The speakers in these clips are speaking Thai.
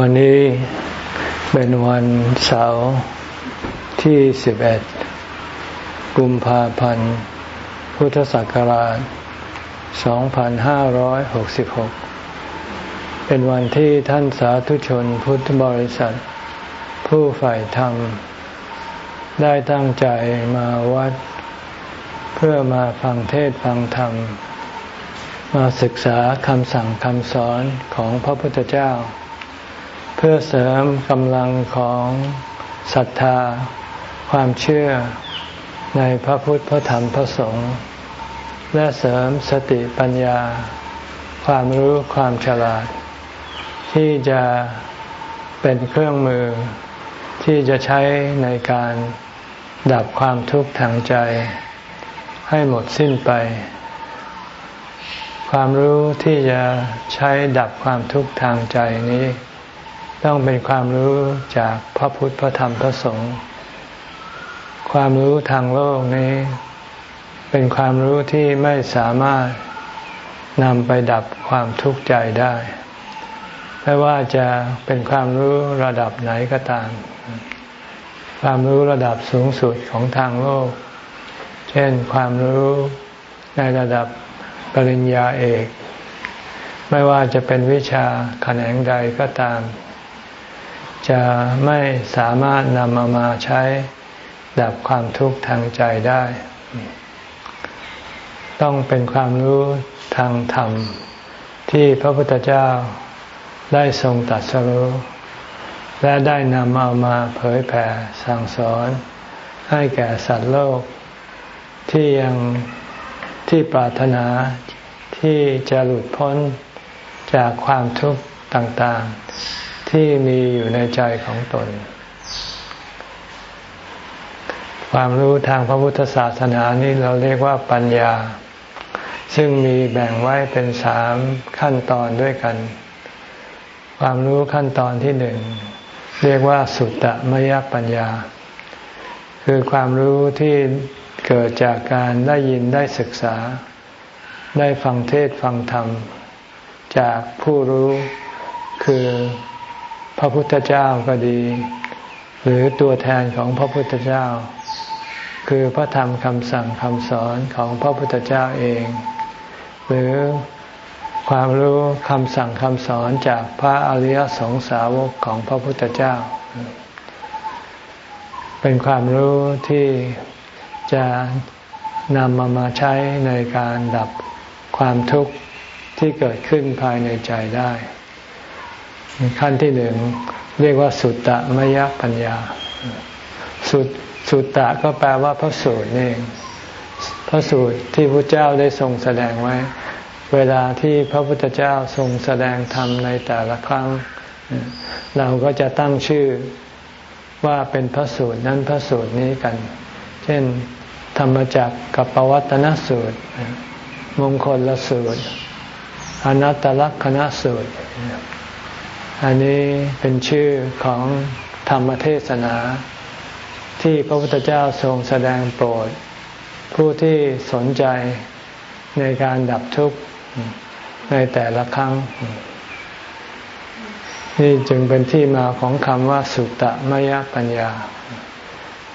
วันนี้เป็นวันเสาร์ที่ 11 กุมภาพันธ์ พุทธศักราช 2566 เป็นวันที่ท่านสาธุชนพุทธบริษัท ผู้ฝ่ายธรรม ได้ตั้งใจมาวัด เพื่อมาฟังเทศฟังธรรม มาศึกษาคำสั่งคำสอนของพระพุทธเจ้า พื่อเสริมกำลังของศรัทธา ความเชื่อในพระพุทธพระธรรมพระสงฆ์และเสริมสติปัญญา ความรู้ความฉลาด ที่จะเป็นเครื่องมือที่จะใช้ในการดับความทุกข์ทางใจ ให้หมดสิ้นไป ความรู้ที่จะใช้ดับความทุกข์ทางใจนี้ ต้องเป็นความรู้จากพระพุทธพระธรรมพระสงฆ์ความรู้ทางโลกนี้ เป็นความรู้ที่ไม่สามารถนำไปดับความทุกข์ใจได้ ไม่ว่าจะเป็นความรู้ระดับไหนก็ตาม ความรู้ระดับสูงสุดของทางโลก เช่นความรู้ในระดับปริญญาเอก ไม่ว่าจะเป็นวิชาแขนงใดก็ตาม จะไม่สามารถนำมามาใช้ดับความทุกข์ทางใจได้ ต้องเป็นความรู้ทางธรรม ที่พระพุทธเจ้าได้ทรงตัดสรู้และได้นำเอามาเผยแผ่สั่งสอน ให้แก่สัตว์โลก ที่ยังที่ปรารถนาที่จะหลุดพ้นจากความทุกข์ต่างๆ ที่มีอยู่ในใจของตน ความรู้ทางพระพุทธศาสนานี้เราเรียกว่าปัญญา ซึ่งมีแบ่งไว้เป็นสามขั้นตอนด้วยกัน ความรู้ขั้นตอนที่หนึ่งเรียกว่าสุตตมยปัญญา คือความรู้ที่เกิดจากการได้ยินได้ศึกษา ได้ฟังเทศฟังธรรม จากผู้รู้คือ พระพุทธเจ้าก็ดี หรือตัวแทนของพระพุทธเจ้า คือพระธรรมคำสั่งคำสอนของพระพุทธเจ้าเอง หรือความรู้คำสั่งคำสอนจากพระอริยสงสาวกของพระพุทธเจ้า เป็นความรู้ที่จะนำมามาใช้ในการดับความทุกข์ที่เกิดขึ้นภายในใจได้ ขั้นที่หนึ่งเรียกว่าสุตตะมยปัญญา สุตสุตตะก็แปลว่าพระสูตรนี่พระสูตรที่พระเจ้าได้ทรงแสดงไว้ เวลาที่พระพุทธเจ้าทรงแสดงธรรมในแต่ละครั้ง เราก็จะตั้งชื่อว่าเป็นพระสูตรนั้นพระสูตรนี้กัน เช่น ธรรมจักกับปวัตนสูตร มงคลละสูตรอนัตตลักษณสูตร อันนี้เป็นชื่อของธรรมเทศนา ที่พระพุทธเจ้าทรงแสดงโปรด ผู้ที่สนใจในการดับทุกข์ในแต่ละครั้ง นี่จึงเป็นที่มาของคำว่าสุตตมยปัญญา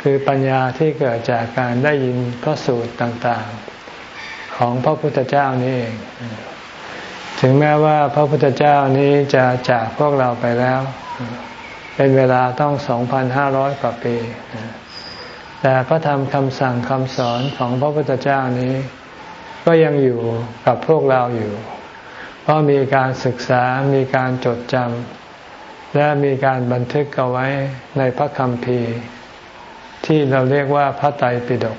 คือปัญญาที่เกิดจากการได้ยินพระสูตรต่าง ๆ ของพระพุทธเจ้านี่เอง ถึงแม้ว่าพระพุทธเจ้านี้จะจากพวกเราไปแล้ว เป็นเวลาต้องสองพันห้าร้อยกว่าปี แต่พระธรรมคำสั่งคำสอนของพระพุทธเจ้านี้ ก็ยังอยู่กับพวกเราอยู่ เพราะมีการศึกษา มีการจดจำ และมีการบันทึกเอาไว้ในพระคัมภีร์ ที่เราเรียกว่าพระไตรปิฎก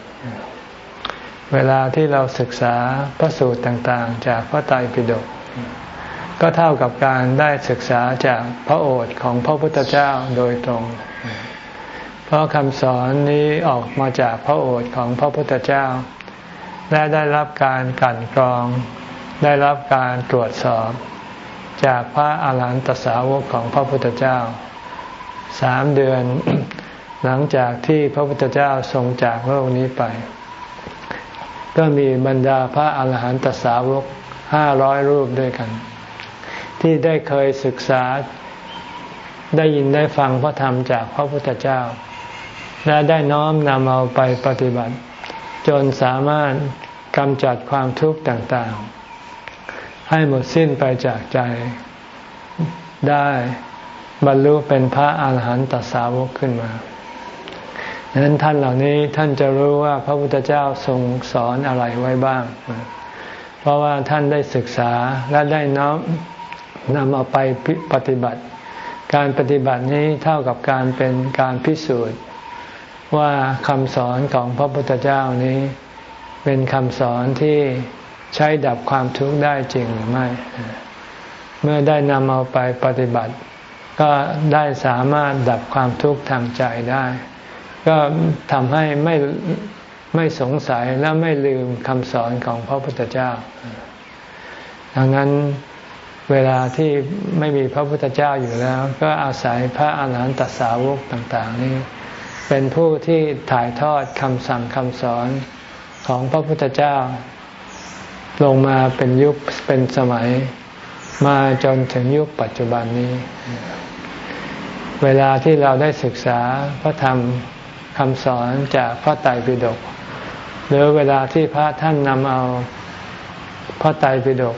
เวลาที่เราศึกษาพระสูตรต่างๆ จากพระไตรปิฎก ก็เท่ากับการได้ศึกษาจากพระโอษฐ์ของพระพุทธเจ้าโดยตรง เพราะคำสอนนี้ออกมาจากพระโอษฐ์ของพระพุทธเจ้า และได้รับการกันกรอง ได้รับการตรวจสอบ จากพระอาหารหันตสาวกของพระพุทธเจ้าสามเดือนหลังจากที่พระพุทธเจ้าทรงจากโลกนี้ไป ก็มีบรรดาพระอาหารหันตสาวกห้าร้อยรูปด้วยกัน ที่ได้เคยศึกษา ได้ยินได้ฟังพระธรรมจากพระพุทธเจ้า และได้น้อมนำเอาไปปฏิบัติ จนสามารถกำจัดความทุกข์ต่างๆ ให้หมดสิ้นไปจากใจได้บรรลุเป็นพระอาหารหันตสาวกขึ้นมาดังนั้นท่านเหล่านี้ท่านจะรู้ว่าพระพุทธเจ้าทรงสอนอะไรไว้บ้าง เพราะว่าท่านได้ศึกษาและได้น้อม นำเอาไปปฏิบัติ การปฏิบัตินี้เท่ากับการเป็นการพิสูจน์ ว่าคำสอนของพระพุทธเจ้านี้ เป็นคำสอนที่ใช้ดับความทุกข์ได้จริงหรือไม่ เมื่อได้นำเอาไปปฏิบัติ ก็ได้สามารถดับความทุกข์ทางใจได้ ก็ทำให้ไม่ไม่สงสัยและไม่ลืมคำสอนของพระพุทธเจ้า ดังนั้น เวลาที่ไม่มีพระพุทธเจ้าอยู่แล้ว ก็อาศัยพระอาหารหันตสาวกต่างๆ นี้ เป็นผู้ที่ถ่ายทอดคำสั่งคำสอนของพระพุทธเจ้า ลงมาเป็นยุคเป็นสมัย มาจนถึงยุคปัจจุบันนี้ เวลาที่เราได้ศึกษาพระธรรมคำสอนจากพระไตรปิฎกหรือเวลาที่พระท่านนำเอาพระไตรปิฎก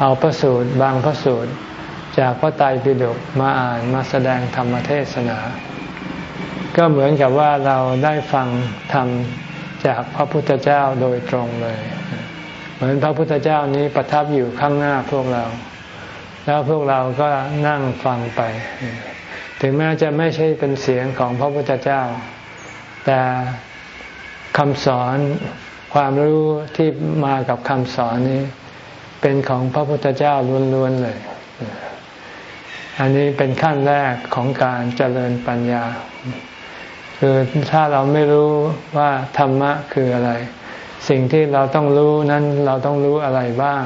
เอาพระสูตรบางพระสูตร จากพระไตรปิฎกมาอ่านมาแสดงธรรมเทศนา ก็เหมือนกับว่าเราได้ฟังธรรมจากพระพุทธเจ้าโดยตรงเลย เหมือนพระพุทธเจ้านี้ประทับอยู่ข้างหน้าพวกเรา แล้วพวกเราก็นั่งฟังไป ถึงแม้จะไม่ใช่เป็นเสียงของพระพุทธเจ้า แต่คำสอนความรู้ที่มากับคำสอนนี้ เป็นของพระพุทธเจ้าล้วนๆเลย อันนี้เป็นขั้นแรกของการเจริญปัญญา คือถ้าเราไม่รู้ว่าธรรมะคืออะไร สิ่งที่เราต้องรู้นั้นเราต้องรู้อะไรบ้าง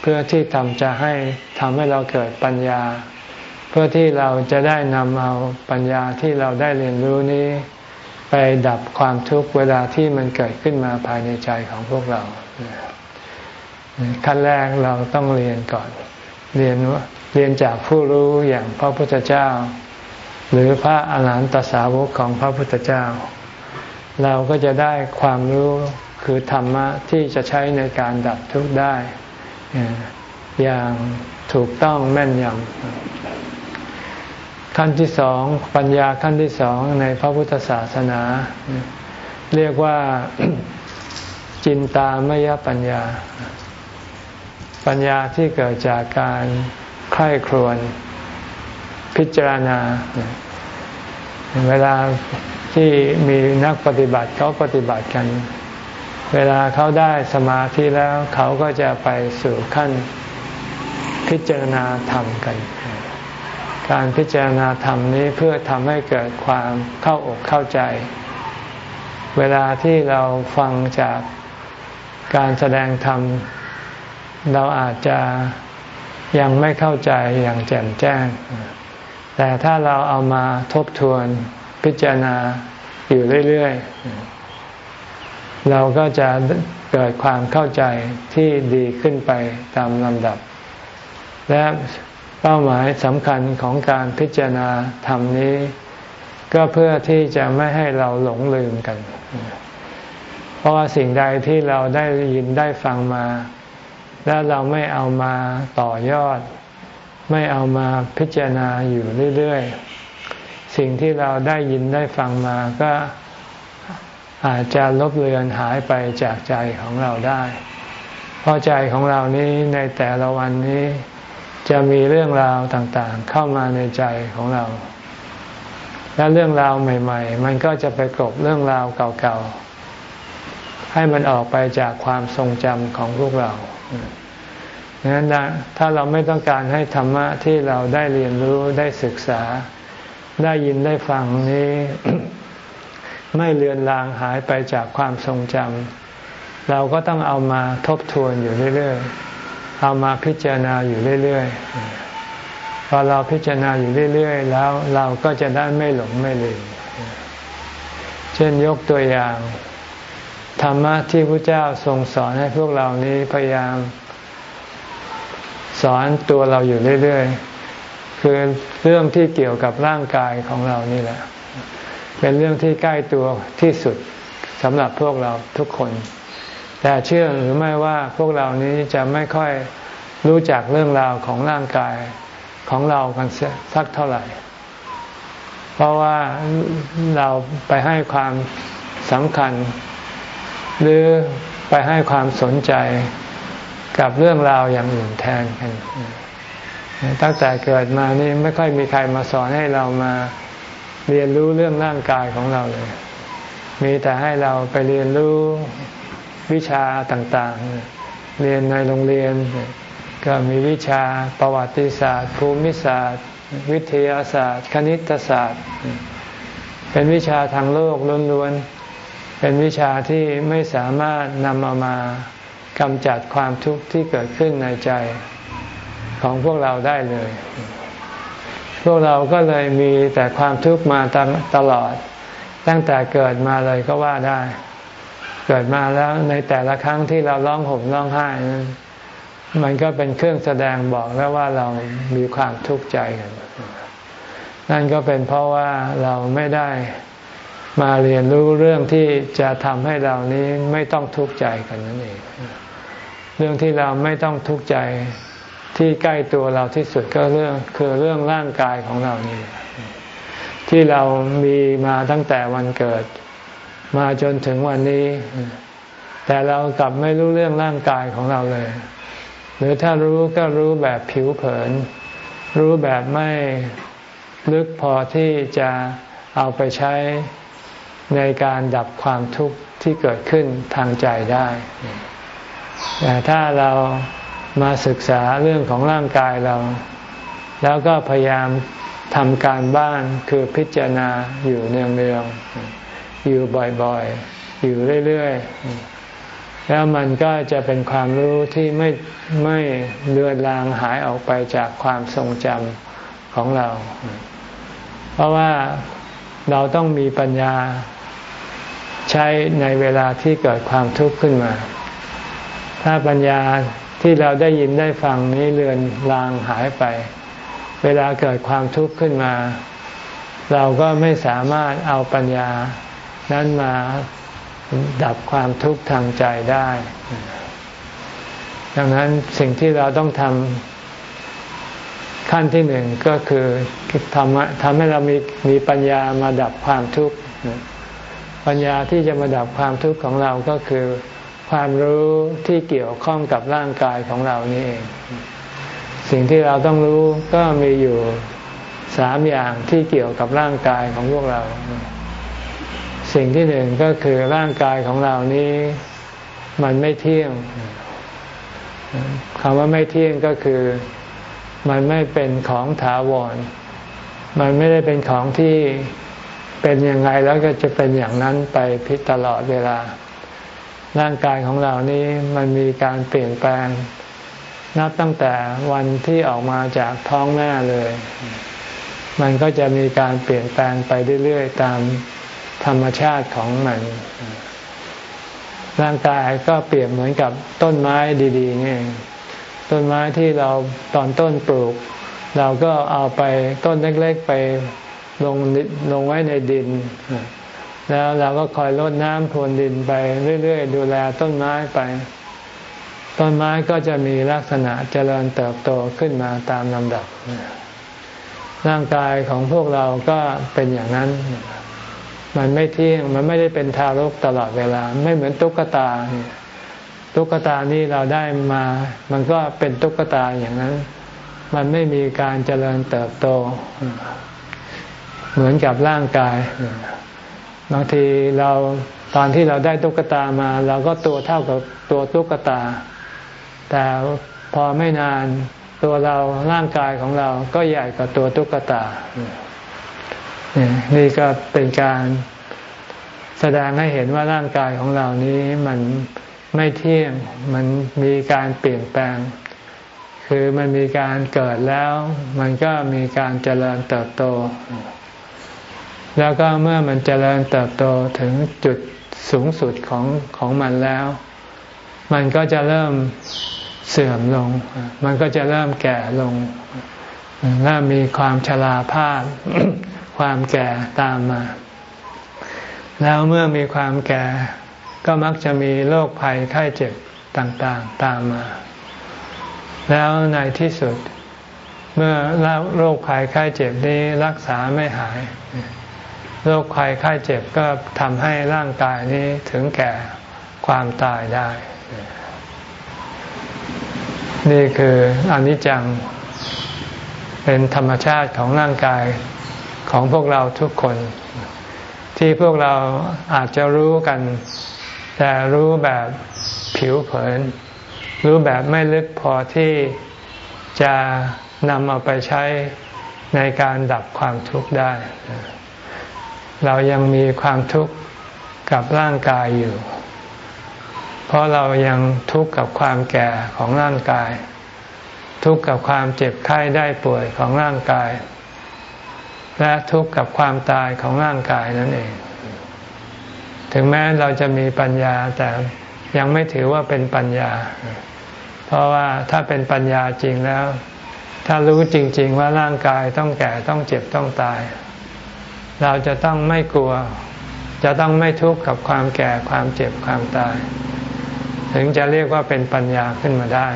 เพื่อที่ทำจะให้ทำให้เราเกิดปัญญา เพื่อที่เราจะได้นำเอาปัญญาที่เราได้เรียนรู้นี้ ไปดับความทุกข์เวลาที่มันเกิดขึ้นมาภายในใจของพวกเรา ขั้นแรกเราต้องเรียนก่อน เรียนว่าเรียนจากผู้รู้อย่างพระพุทธเจ้า หรือพระอาหารหันตสาวกของพระพุทธเจ้า เราก็จะได้ความรู้คือธรรมะที่จะใช้ในการดับทุกข์ได้ อย่างถูกต้องแม่นยำขั้นที่สองปัญญาขั้นที่สองในพระพุทธศาสนา เรียกว่าจินตามยปัญญา ปัญญาที่เกิดจากการใคร่ครวญพิจารณา เวลาที่มีนักปฏิบัติเขาปฏิบัติกัน เวลาเขาได้สมาธิแล้วเขาก็จะไปสู่ขั้นพิจารณาธรรมกัน การพิจารณาธรรมนี้เพื่อทำให้เกิดความเข้าอกเข้าใจ เวลาที่เราฟังจากการแสดงธรรม เราอาจจะยังไม่เข้าใจอย่างแจ่มแจ้ง แต่ถ้าเราเอามาทบทวนพิจารณาอยู่เรื่อย ๆ เราก็จะเกิดความเข้าใจที่ดีขึ้นไปตามลำดับ และเป้าหมายสำคัญของการพิจารณาธรรมนี้ ก็เพื่อที่จะไม่ให้เราหลงลืมกัน เพราะว่าสิ่งใดที่เราได้ยินได้ฟังมา แล้วเราไม่เอามาต่อยอด ไม่เอามาพิจารณาอยู่เรื่อยๆ สิ่งที่เราได้ยินได้ฟังมาก็อาจจะลบเลือนหายไปจากใจของเราได้ เพราะใจของเรานี้ในแต่ละวันนี้จะมีเรื่องราวต่างๆ เข้ามาในใจของเรา และเรื่องราวใหม่ ๆ มันก็จะไปกลบเรื่องราวเก่าๆ ให้มันออกไปจากความทรงจำของพวกเรา ดังนั้นถ้าเราไม่ต้องการให้ธรรมะที่เราได้เรียนรู้ได้ศึกษา ได้ยินได้ฟังนี้ ไม่เลือนลางหายไปจากความทรงจำเราก็ต้องเอามาทบทวนอยู่เรื่อยๆเอามาพิจารณาอยู่เรื่อยๆพอเราพิจารณาอยู่เรื่อยๆ แล้วเราก็จะได้ไม่หลงไม่ลืมเช่นยกตัวอย่าง ธรรมะที่พระเจ้าทรงสอนให้พวกเรานี้พยายาม สอนตัวเราอยู่เรื่อยๆ คือเรื่องที่เกี่ยวกับร่างกายของเรานี่แหละ เป็นเรื่องที่ใกล้ตัวที่สุดสำหรับพวกเราทุกคน แต่เชื่อหรือไม่ว่าพวกเรานี้จะไม่ค่อยรู้จักเรื่องราวของร่างกายของเรากันสักเท่าไหร่ เพราะว่าเราไปให้ความสำคัญ หรือไปให้ความสนใจกับเรื่องราวอย่างอื่นแทนกันตั้งแต่เกิดมานี่ไม่ค่อยมีใครมาสอนให้เรามาเรียนรู้เรื่องร่างกายของเราเลย มีแต่ให้เราไปเรียนรู้วิชาต่างๆ เรียนในโรงเรียน ก็มีวิชาประวัติศาสตร์ ภูมิศาสตร์ วิทยาศาสตร์ คณิตศาสตร์ เป็นวิชาทางโลกล้วนๆ เป็นวิชาที่ไม่สามารถนำเอามากำจัดความทุกข์ที่เกิดขึ้นในใจของพวกเราได้เลย พวกเราก็เลยมีแต่ความทุกข์มาตลอด ตั้งแต่เกิดมาเลยก็ว่าได้ เกิดมาแล้วในแต่ละครั้งที่เราร้องห่มร้องไห้ มันก็เป็นเครื่องแสดงบอกแล้วว่าเรามีความทุกข์ใจกัน นั่นก็เป็นเพราะว่าเราไม่ได้ มาเรียนรู้เรื่องที่จะทำให้เรานี้ไม่ต้องทุกข์ใจกันนั่นเอง เรื่องที่เราไม่ต้องทุกข์ใจที่ใกล้ตัวเราที่สุดก็เรื่องคือเรื่องร่างกายของเรานี่ที่เรามีมาตั้งแต่วันเกิด มาจนถึงวันนี้ แต่เรากลับไม่รู้เรื่องร่างกายของเราเลย หรือถ้ารู้ก็รู้แบบผิวเผิน รู้แบบไม่ลึกพอที่จะเอาไปใช้ ในการดับความทุกข์ที่เกิดขึ้นทางใจได้แต่ถ้าเรามาศึกษาเรื่องของร่างกายเรา แล้วก็พยายามทำการบ้านคือพิจารณาอยู่เนืองๆอยู่บ่อยๆ อยู่เรื่อยๆ แล้วมันก็จะเป็นความรู้ที่ไม่ไม่เลือนลางหายออกไปจากความทรงจำของเรา เพราะว่าเราต้องมีปัญญา ใช้ในเวลาที่เกิดความทุกข์ขึ้นมา ถ้าปัญญาที่เราได้ยินได้ฟังนี้เลือนลางหายไป เวลาเกิดความทุกข์ขึ้นมา เราก็ไม่สามารถเอาปัญญานั้นมาดับความทุกข์ทางใจได้ ดังนั้นสิ่งที่เราต้องทำขั้นที่หนึ่งก็คือทำทำให้เรามีมีปัญญามาดับความทุกข์ ปัญญาที่จะมาดับความทุกข์ของเราก็คือ ความรู้ที่เกี่ยวข้องกับร่างกายของเรานี่เอง สิ่งที่เราต้องรู้ก็มีอยู่สามอย่างที่เกี่ยวกับร่างกายของพวกเรา สิ่งที่หนึ่งก็คือร่างกายของเรานี้มันไม่เที่ยงคำว่าไม่เที่ยงก็คือ มันไม่เป็นของถาวร มันไม่ได้เป็นของที่ เป็นยังไงแล้วก็จะเป็นอย่างนั้นไปพิตลอดเวลา ร่างกายของเรานี้มันมีการเปลี่ยนแปลง นับตั้งแต่วันที่ออกมาจากท้องแม่เลย มันก็จะมีการเปลี่ยนแปลงไปเรื่อยๆตามธรรมชาติของมัน ร่างกายก็เปรียบเหมือนกับต้นไม้ดีๆนี่ต้นไม้ที่เราตอนต้นปลูก เราก็เอาไปต้นเล็กๆไป ลงลงไว้ในดิน แล้วเราก็คอยรดน้ำพรวนดินไปเรื่อยๆ ดูแลต้นไม้ไป ต้นไม้ก็จะมีลักษณะเจริญเติบโตขึ้นมาตามลำดับ ร่างกายของพวกเราก็เป็นอย่างนั้น มันไม่เที่ยงมันไม่ได้เป็นทารกตลอดเวลา ไม่เหมือนตุ๊กตา ตุ๊กตานี่เราได้มา มันก็เป็นตุ๊กตาอย่างนั้น มันไม่มีการเจริญเติบโต เหมือนกับร่างกาย บางทีเราตอนที่เราได้ตุ๊กตามา เราก็ตัวเท่ากับตัวตุ๊กตา แต่พอไม่นานตัวเราร่างกายของเราก็ใหญ่กว่าตัวตุ๊กตา นี่ก็เป็นการแสดงให้เห็นว่าร่างกายของเรานี้มันไม่เที่ยง มันมีการเปลี่ยนแปลง คือมันมีการเกิดแล้ว มันก็มีการเจริญเติบโต แล้วก็เมื่อมันเจริญเติบโตถึงจุดสูงสุดของของมันแล้ว มันก็จะเริ่มเสื่อมลง มันก็จะเริ่มแก่ลงและมีความชราภาพ ความแก่ตามมา แล้วเมื่อมีความแก่ก็มักจะมีโรคภัยไข้เจ็บต่างๆตามมา แล้วในที่สุด เมื่อโรคภัยไข้เจ็บนี้รักษาไม่หาย โรคภัยไข้เจ็บก็ทำให้ร่างกายนี้ถึงแก่ความตายได้ นี่คืออนิจจัง เป็นธรรมชาติของร่างกายของพวกเราทุกคน ที่พวกเราอาจจะรู้กัน แต่รู้แบบผิวเผิน รู้แบบไม่ลึกพอที่จะนำเอาไปใช้ในการดับความทุกข์ได้ เรายังมีความทุกข์กับร่างกายอยู่ เพราะเรายังทุกข์กับความแก่ของร่างกาย ทุกข์กับความเจ็บไข้ได้ป่วยของร่างกาย และทุกข์กับความตายของร่างกายนั่นเอง ถึงแม้เราจะมีปัญญาแต่ยังไม่ถือว่าเป็นปัญญา เพราะว่าถ้าเป็นปัญญาจริงแล้ว ถ้ารู้จริง ๆ ว่าร่างกายต้องแก่ต้องเจ็บต้องตาย เราจะต้องไม่กลัว จะต้องไม่ทุกข์กับความแก่ความเจ็บความตาย ถึงจะเรียกว่าเป็นปัญญาขึ้นมาได้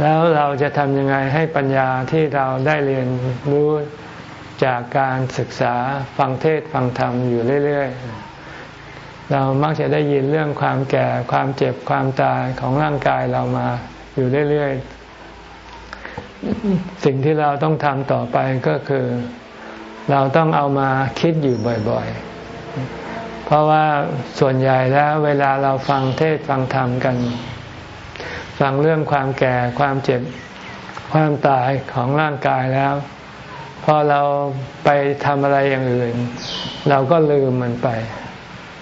แล้วเราจะทำยังไงให้ปัญญาที่เราได้เรียนรู้จากการศึกษาฟังเทศฟังธรรมอยู่เรื่อย ๆ เรามักจะได้ยินเรื่องความแก่ความเจ็บความตายของร่างกายเรามาอยู่เรื่อย ๆ สิ่งที่เราต้องทำต่อไปก็คือ เราต้องเอามาคิดอยู่บ่อยๆ เพราะว่าส่วนใหญ่แล้วเวลาเราฟังเทศฟังธรรมกัน ฟังเรื่องความแก่ความเจ็บความตายของร่างกายแล้ว พอเราไปทำอะไรอย่างอื่น เราก็ลืมมันไป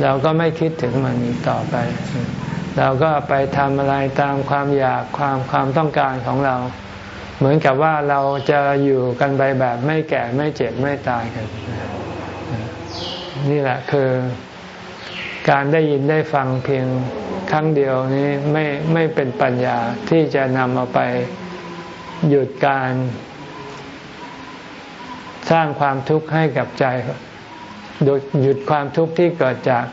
เราก็ไม่คิดถึงมันอีกต่อไป เราก็ไปทำอะไรตามความอยากความความต้องการของเรา เหมือนกับว่าเราจะอยู่กันไปแบบไม่แก่ไม่เจ็บไม่ตายกัน นี่แหละคือการได้ยินได้ฟังเพียงครั้งเดียวนี้ไม่ไม่เป็นปัญญาที่จะนำเอาไปหยุดการสร้างความทุกข์ให้กับใจโดยหยุดความทุกข์ที่เกิดจาก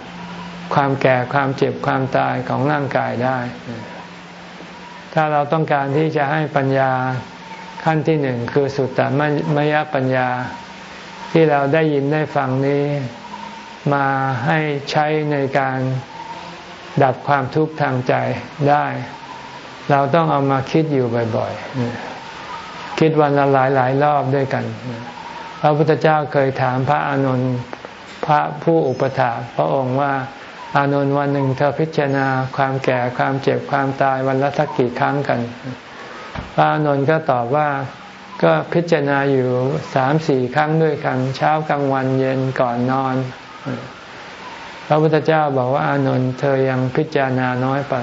ความแก่ความเจ็บความตายของร่างกายได้ ถ้าเราต้องการที่จะให้ปัญญา ขั้นที่หนึ่งคือสุตตมยปัญญา ที่เราได้ยินได้ฟังนี้ มาให้ใช้ในการดับความทุกข์ทางใจได้ เราต้องเอามาคิดอยู่บ่อยๆ คิดวันละหลายหลายรอบด้วยกัน พระพุทธเจ้าเคยถามพระอานนท์พระผู้อุปถาพระองค์ว่า อานนท์วันหนึ่งเธอพิจารณาความแก่ความเจ็บความตายวันละสักกี่ครั้งกัน พระอานนท์ก็ตอบว่าก็พิจารณาอยู่สามสี่ครั้งด้วยกันเช้ากลางวันเย็นก่อนนอน พระพุทธเจ้าบอกว่าอานนท์เธอยังพิจารณาน้อยไป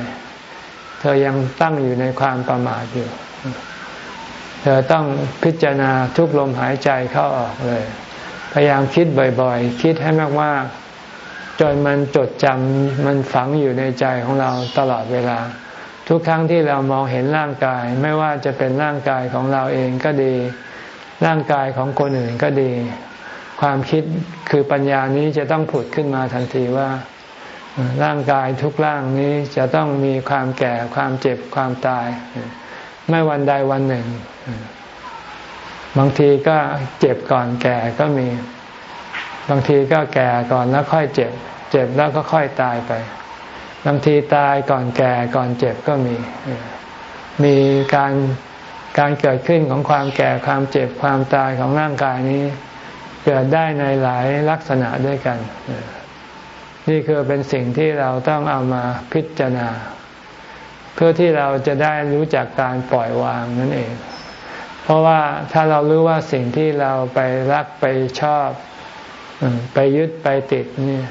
เธอยังตั้งอยู่ในความประมาทอยู่ เธอต้องพิจารณาทุกลมหายใจเข้าออกเลย พยายามคิดบ่อยๆ คิดให้มากๆจนมันจดจำมันฝังอยู่ในใจของเราตลอดเวลา ทุกครั้งที่เรามองเห็นร่างกาย ไม่ว่าจะเป็นร่างกายของเราเองก็ดี ร่างกายของคนอื่นก็ดี ความคิดคือปัญญานี้จะต้องผุดขึ้นมาทันทีว่าร่างกายทุกร่างนี้จะต้องมีความแก่ความเจ็บความตาย ไม่วันใดวันหนึ่ง บางทีก็เจ็บก่อนแก่ก็มี บางทีก็แก่ก่อนแล้วค่อยเจ็บ เจ็บแล้วก็ค่อยตายไป บางทีตายก่อนแก่ก่อนเจ็บก็มี มีการการเกิดขึ้นของความแก่ความเจ็บความตายของร่างกายนี้ เกิดได้ในหลายลักษณะด้วยกัน นี่คือเป็นสิ่งที่เราต้องเอามาพิจารณา เพื่อที่เราจะได้รู้จักการปล่อยวางนั่นเอง เพราะว่าถ้าเรารู้ว่าสิ่งที่เราไปรักไปชอบ ไปยึดไปติดนี่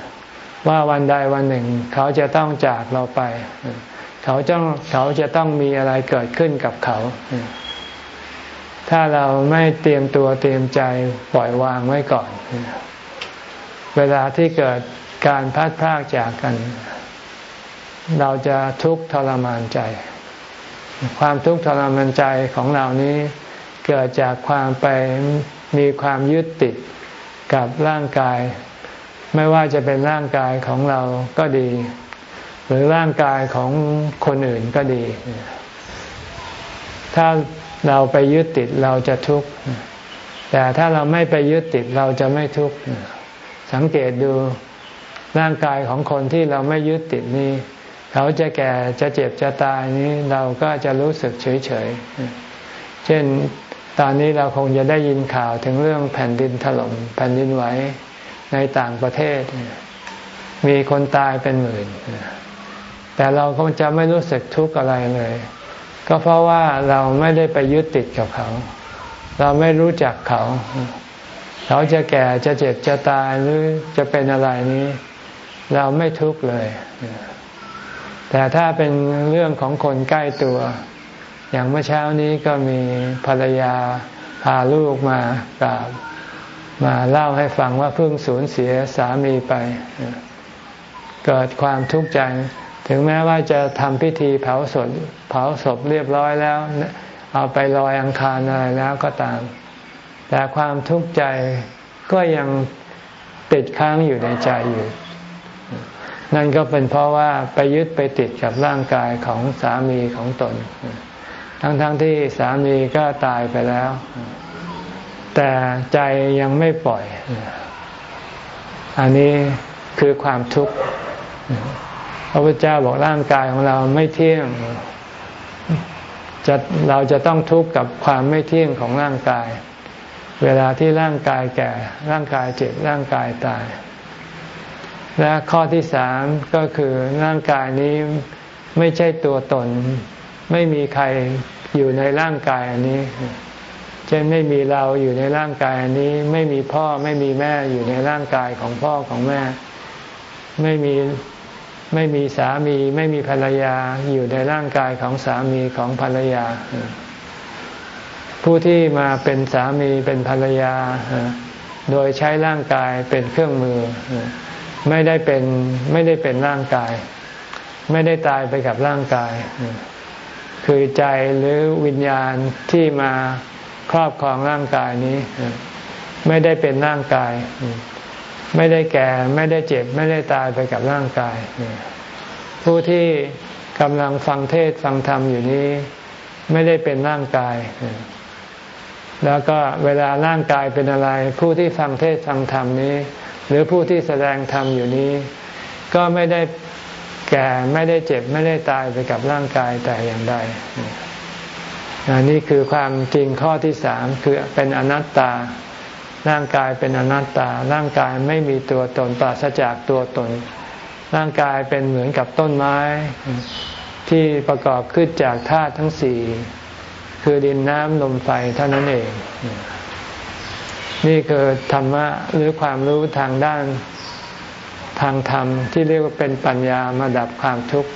ว่าวันใดวันหนึ่ง เขาจะต้องจากเราไป เขาจะเขาจะต้องมีอะไรเกิดขึ้นกับเขา ถ้าเราไม่เตรียมตัวเตรียมใจปล่อยวางไว้ก่อน เวลาที่เกิดการพัดพรากจากกัน เราจะทุกข์ทรมานใจ ความทุกข์ทรมานใจของเรานี้เกิดจากความไปมีความยึดติดกับร่างกาย ไม่ว่าจะเป็นร่างกายของเราก็ดี หรือร่างกายของคนอื่นก็ดี ถ้าเราไปยึดติดเราจะทุกข์แต่ถ้าเราไม่ไปยึดติดเราจะไม่ทุกข์สังเกตดูร่างกายของคนที่เราไม่ยึดติดนี้ เขาจะแก่จะเจ็บจะตายนี้เราก็จะรู้สึกเฉยเฉยเช่นตอนนี้เราคงจะได้ยินข่าวถึงเรื่องแผ่นดินถล่มแผ่นดินไหว ในต่างประเทศ มีคนตายเป็นหมื่น แต่เราก็จะไม่รู้สึกทุกข์อะไรเลย ก็เพราะว่าเราไม่ได้ไปยึดติดกับเขา เราไม่รู้จักเขา เขาจะแก่จะเจ็บจะตายหรือจะเป็นอะไรนี้ เราไม่ทุกข์เลย แต่ถ้าเป็นเรื่องของคนใกล้ตัว อย่างเมื่อเช้านี้ก็มีภรรยาพาลูกมากราบ มาเล่าให้ฟังว่าเพิ่งสูญเสียสามีไป เกิดความทุกข์ใจ ถึงแม้ว่าจะทำพิธีเผาศพเผาศพเรียบร้อยแล้ว เอาไปลอยอังคารอะไรแล้วก็ตาม แต่ความทุกข์ใจก็ยังติดค้างอยู่ในใจอยู่ นั่นก็เป็นเพราะว่าไปยึดไปติดกับร่างกายของสามีของตน ทั้งๆทที่สามีก็ตายไปแล้ว แต่ใจยังไม่ปล่อย อันนี้คือความทุกข์พระพุทธเจ้าบอกร่างกายของเราไม่เที่ยงจะเราจะต้องทุกข์กับความไม่เที่ยงของร่างกาย เวลาที่ร่างกายแก่ ร่างกายเจ็บร่างกายตาย และข้อที่สามก็คือร่างกายนี้ไม่ใช่ตัวตน ไม่มีใครอยู่ในร่างกายอันนี้ เช่นไม่มีเราอยู่ในร่างกายอันนี้ ไม่มีพ่อไม่มีแม่อยู่ในร่างกายของพ่อของแม่ ไม่มีไม่มีสามี ไม่มีภรรยาอยู่ในร่างกายของสามีของภรรยา ผู้ที่มาเป็นสามีเป็นภรรยา โดยใช้ร่างกายเป็นเครื่องมือ ไม่ได้เป็นไม่ได้เป็นร่างกาย ไม่ได้ตายไปกับร่างกาย คือใจหรือวิญญาณที่มา ครอบครองร่างกายนี้ ไม่ได้เป็นร่างกาย ไม่ได้แก่ไม่ได้เจ็บ ไม่ได้ตายไปกับร่างกาย ผู้ที่กำลังฟังเทศฟังธรรมอยู่นี้ ไม่ได้เป็นร่างกาย แล้วก็เวลาร่างกายเป็นอะไร ผู้ที่ฟังเทศฟังธรรมนี้ หรือผู้ที่แสดงธรรมอยู่นี้ ก็ไม่ได้แก่ไม่ได้เจ็บ ไม่ได้ตายไปกับร่างกายแต่อย่างใด นี่คือความจริงข้อที่สามคือเป็นอนัตตา ร่างกายเป็นอนัตตา ร่างกายไม่มีตัวตนปราศจากตัวตน ร่างกายเป็นเหมือนกับต้นไม้ ที่ประกอบขึ้นจากธาตุทั้งสี่คือดินน้ำลมไฟเท่านั้นเอง นี่คือธรรมะหรือความรู้ทางด้านทางธรรมที่เรียกว่าเป็นปัญญามาดับความทุกข์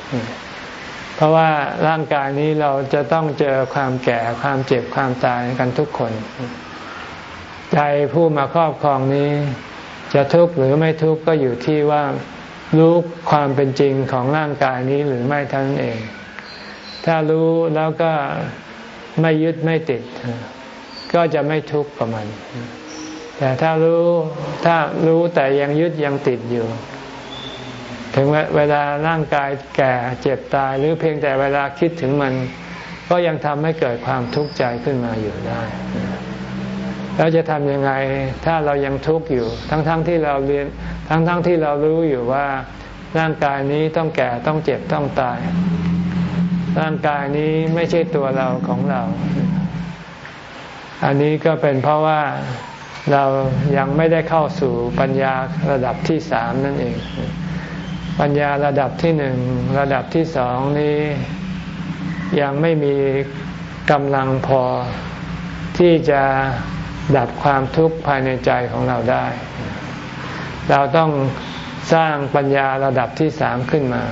ราะว่าร่างกายนี้เราจะต้องเจอความแก่ความเจ็บความตายกันทุกคน ใจผู้มาครอบครองนี้ จะทุกข์หรือไม่ทุกข์ก็อยู่ที่ว่ารู้ความเป็นจริงของร่างกายนี้หรือไม่ท่านเอง ถ้ารู้แล้วก็ไม่ยึดไม่ติด ก็จะไม่ทุกข์กับมัน แต่ถ้ารู้ถ้ารู้แต่ยังยึดยังติดอยู่ ถึงเวลาร่างกายแก่เจ็บตายหรือเพียงแต่เวลาคิดถึงมัน ก็ยังทำให้เกิดความทุกข์ใจขึ้นมาอยู่ได้แล้วจะทำยังไงถ้าเรายังทุกข์อยู่ ทั้งๆทที่เราเรียน ทั้งๆทที่เรารู้อยู่ว่าร่างกายนี้ต้องแก่ต้องเจ็บต้องตาย ร่างกายนี้ไม่ใช่ตัวเราของเรา อันนี้ก็เป็นเพราะว่าเรายังไม่ได้เข้าสู่ปัญญาระดับที่สามนั่นเอง ปัญญาระดับที่หนึ่งระดับที่สองนี้ ยังไม่มีกำลังพอที่จะดับความทุกข์ภายในใจของเราได้ เราต้องสร้างปัญญาระดับที่สามขึ้นมา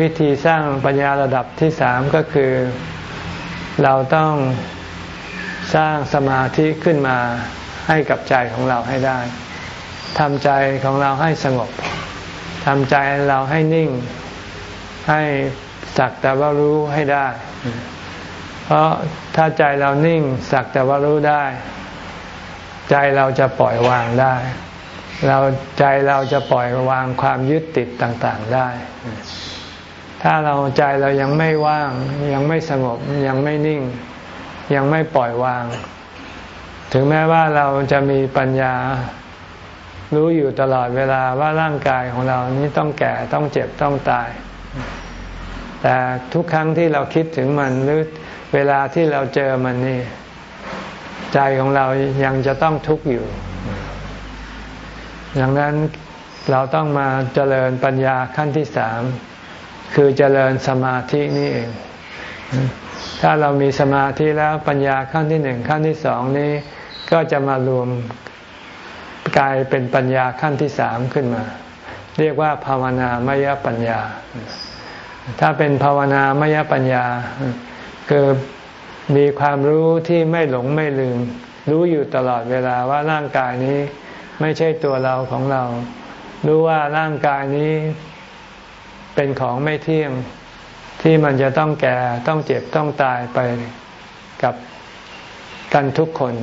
วิธีสร้างปัญญาระดับที่สามก็คือ เราต้องสร้างสมาธิขึ้นมาให้กับใจของเราให้ได้ทำใจของเราให้สงบ ทำใจเราให้นิ่ง ให้สักแต่ว่ารู้ให้ได้ เพราะถ้าใจเรานิ่ง สักแต่ว่ารู้ได้ ใจเราจะปล่อยวางได้ เราใจเราจะปล่อยวางความยึดติดต่างๆได้ ถ้าเราใจเรายังไม่ว่าง ยังไม่สงบยังไม่นิ่ง ยังไม่ปล่อยวาง ถึงแม้ว่าเราจะมีปัญญา รู้อยู่ตลอดเวลาว่าร่างกายของเรานี้ต้องแก่ต้องเจ็บต้องตาย แต่ทุกครั้งที่เราคิดถึงมันหรือเวลาที่เราเจอมันนี่ ใจของเรายังจะต้องทุกข์อยู่ ดังนั้นเราต้องมาเจริญปัญญาขั้นที่สามคือเจริญสมาธินี่เอง ถ้าเรามีสมาธิแล้วปัญญาขั้นที่หนึ่งขั้นที่สองนี้ก็จะมารวม กลายเป็นปัญญาขั้นที่สามขึ้นมา เรียกว่าภาวนามยปัญญา ถ้าเป็นภาวนามยปัญญา คือมีความรู้ที่ไม่หลงไม่ลืม รู้อยู่ตลอดเวลาว่าร่างกายนี้ไม่ใช่ตัวเราของเรา รู้ว่าร่างกายนี้เป็นของไม่เที่ยงที่มันจะต้องแก่ต้องเจ็บต้องตายไปกับกันทุกคน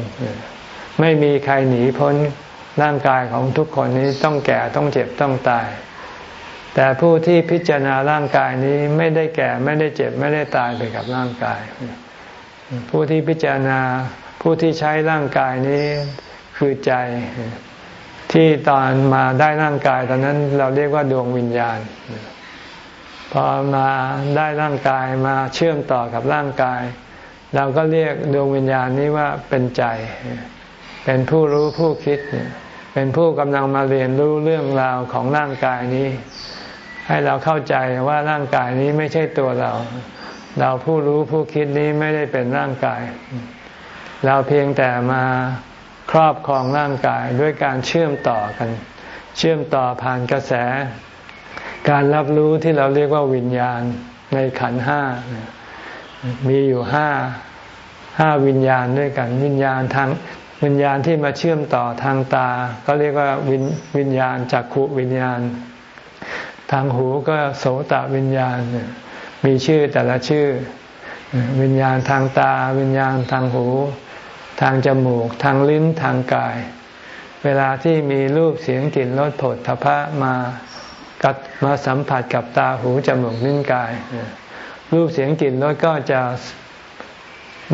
ไม่มีใครหนีพ้น ร่างกายของทุกคนนี้ต้องแก่ต้องเจ็บต้องตาย แต่ผู้ที่พิจารณาร่างกายนี้ไม่ได้แก่ไม่ได้เจ็บไม่ได้ตายไปกับร่างกาย ผู้ที่พิจารณาผู้ที่ใช้ร่างกายนี้คือใจที่ตอนมาได้ร่างกายตอนนั้นเราเรียกว่าดวงวิญญาณ พอมาได้ร่างกายมาเชื่อมต่อกับร่างกาย เราก็เรียกดวงวิญญาณนี้ว่าเป็นใจ เป็นผู้รู้ผู้คิดเเป็นผู้กำลังมาเรียนรู้เรื่องราวของร่างกายนี้ ให้เราเข้าใจว่าร่างกายนี้ไม่ใช่ตัวเรา เราผู้รู้ผู้คิดนี้ไม่ได้เป็นร่างกาย เราเพียงแต่มาครอบครองร่างกายด้วยการเชื่อมต่อกัน เชื่อมต่อผ่านกระแส การรับรู้ที่เราเรียกว่าวิญญาณในขันห้า มีอยู่ห้าห้าวิญญาณด้วยกัน วิญญาณทาง วิญญาณที่มาเชื่อมต่อทางตา ก็เรียกว่าวิญวิญญาณจักขุวิญญาณ ทางหูก็โสตวิญญาณ มีชื่อแต่ละชื่อ วิญญาณทางตา วิญญาณทางหู ทางจมูก ทางลิ้นทางกาย เวลาที่มีรูปเสียงกลิ่นรสผลทพะมากัดมาสัมผัสกับตาหูจมูกลิ้นกาย รูปเสียงกลิ่นรสก็จะ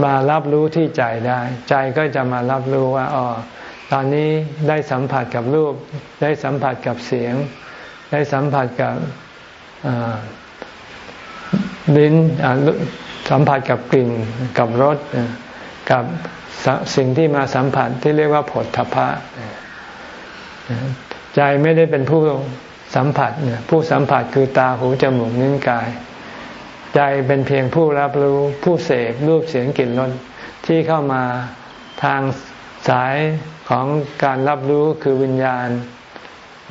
มารับรู้ที่ใจได้ ใจก็จะมารับรู้ว่าอ๋อตอนนี้ได้สัมผัสกับรูป ได้สัมผัสกับเสียง ได้สัมผัสกับลิ้นสัมผัสกับกลิ่นกับรสกับสิ่งที่มาสัมผัสที่เรียกว่าผลทพะใจไม่ได้เป็นผู้สัมผัสผู้สัมผัสคือตาหูจมูกนิ้วกาย ใจเป็นเพียงผู้รับรู้ผู้เสพรูปเสียงกลิ่นรสที่เข้ามาทางสายของการรับรู้คือวิญญาณ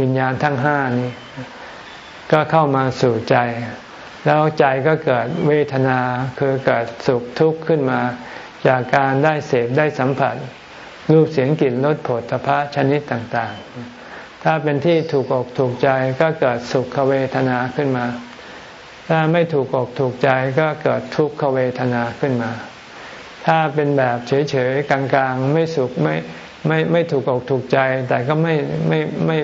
วิญญาณทั้งห้านี้ ก็เข้ามาสู่ใจ แล้วใจก็เกิดเวทนาคือเกิดสุขทุกข์ขึ้นมา จากการได้เสพได้สัมผัส รูปเสียงกลิ่นรสผลพระชนิดต่าง ๆ ถ้าเป็นที่ถูกอกถูกใจก็เกิดสุขเวทนาขึ้นมา ถ้าไม่ถูกอกถูกใจก็เกิดทุกขเวทนาขึ้นมา ถ้าเป็นแบบเฉยๆกลางๆ ไม่สุขไม่ไม่ไม่ถูกอกถูกใจ แต่ก็ไม่ไม่ไม่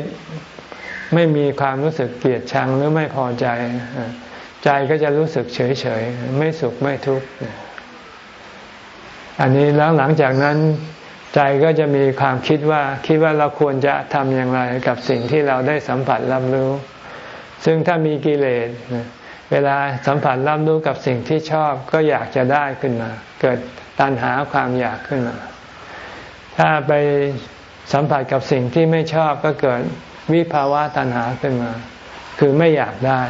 ไม่มีความรู้สึกเกลียดชังหรือไม่พอใจ ใจก็จะรู้สึกเฉยๆ ไม่สุขไม่ทุกข์อันนี้แล้วหลังจากนั้นใจก็จะมีความคิดว่าคิดว่าเราควรจะทำอย่างไรกับสิ่งที่เราได้สัมผัสรับรู้ ซึ่งถ้ามีกิเลส เวลาสัมผัสรับรู้กับสิ่งที่ชอบก็อยากจะได้ขึ้นมา เกิดตัณหาความอยากขึ้นมา ถ้าไปสัมผัสกับสิ่งที่ไม่ชอบก็เกิดวิภาวะตัณหาขึ้นมา คือไม่อยากได้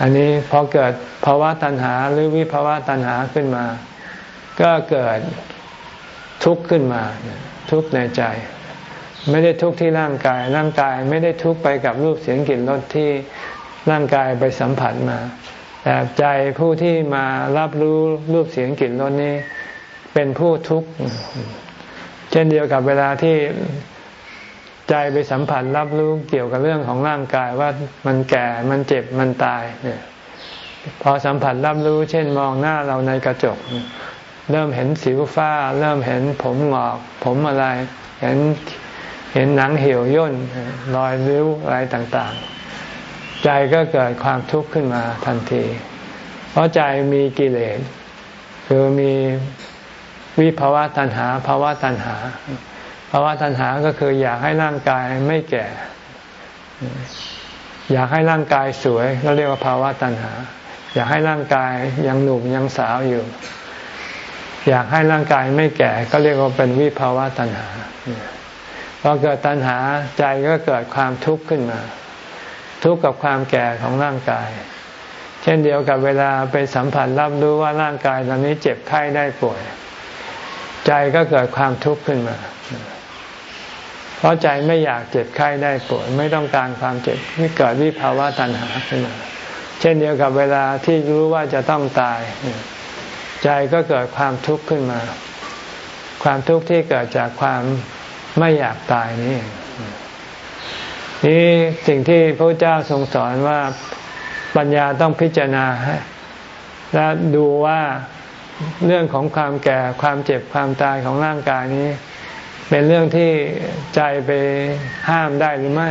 อันนี้พอเกิดภาวะตัณหาหรือวิภาวะตัณหาขึ้นมา ก็เกิดทุกข์ขึ้นมา ทุกข์ในใจ ไม่ได้ทุกข์ที่ร่างกาย ร่างกายไม่ได้ทุกข์ไปกับรูปเสียงกลิ่นรสที่ ร่างกายไปสัมผัสมา แต่ใจผู้ที่มารับรู้รูปเสียงกลิ่นรสนี้ เป็นผู้ทุกข์ เช่นเดียวกับเวลาที่ใจไปสัมผัสรับรู้เกี่ยวกับเรื่องของร่างกายว่ามันแก่มันเจ็บมันตายเนี่ยพอสัมผัสรับรู้ เช่นมองหน้าเราในกระจก เริ่มเห็นสิวฟ้า เริ่มเห็นผมหงอก ผมอะไร เห็นเห็นหนังเหี่ยวย่นรอยริ้วอะไรต่างๆ ใจก็เกิดความทุกข์ขึ้นมาทันที เพราะใจมีกิเลสคือมีวิภาวะตัณหาภาวะตัณหาภาวะตัณหาก็คืออยากให้ร่างกายไม่แก่ อยากให้ร่างกายสวยเราเรียกว่าภาวะตัณหา อยากให้ร่างกายยังหนุ่มยังสาวอยู่ อยากให้ร่างกายไม่แก่ ก็เรียกว่าเป็นวิภาวะตัณหาพอเกิดตัณหาใจก็เกิดความทุกข์ขึ้นมา ทุกข์กับความแก่ของร่างกาย เช่นเดียวกับเวลาไปสัมผัสรับรู้ว่าร่างกายตอนนี้เจ็บไข้ได้ป่วย ใจก็เกิดความทุกข์ขึ้นมา เพราะใจไม่อยากเจ็บไข้ได้ป่วย ไม่ต้องการความเจ็บที่เกิดวิภาวะตัณหาขึ้นมา เช่นเดียวกับเวลาที่รู้ว่าจะต้องตาย ใจก็เกิดความทุกข์ขึ้นมา ความทุกข์ที่เกิดจากความไม่อยากตายนี่ นี่สิ่งที่พระเจ้าทรงสอนว่าปัญญาต้องพิจารณาและดูว่าเรื่องของความแก่ความเจ็บความตายของร่างกายนี้ เป็นเรื่องที่ใจไปห้ามได้หรือไม่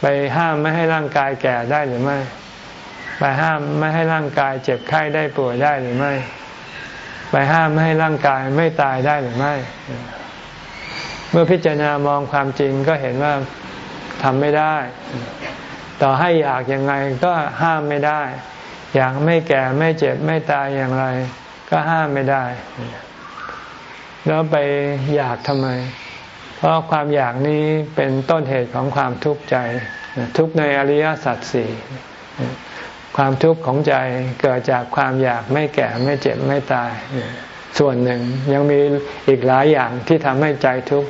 ไปห้ามไม่ให้ร่างกายแก่ได้หรือไม่ ไปห้ามไม่ให้ร่างกายเจ็บไข้ได้ป่วยได้หรือไม่ ไปห้ามไม่ให้ร่างกายไม่ตายได้หรือไม่ เมื่อพิจารณามองความจริงก็เห็นว่า ทำไม่ได้ ต่อให้อยากยังไงก็ห้ามไม่ได้ อยากไม่แก่ไม่เจ็บไม่ตายอย่างไร ก็ห้ามไม่ได้ แล้วไปอยากทำไม เพราะความอยากนี้เป็นต้นเหตุของความทุกข์ใจ ทุกข์ในอริยสัจสี่ความทุกข์ของใจเกิดจากความอยากไม่แก่ไม่เจ็บไม่ตาย ส่วนหนึ่งยังมีอีกหลายอย่างที่ทำให้ใจทุกข์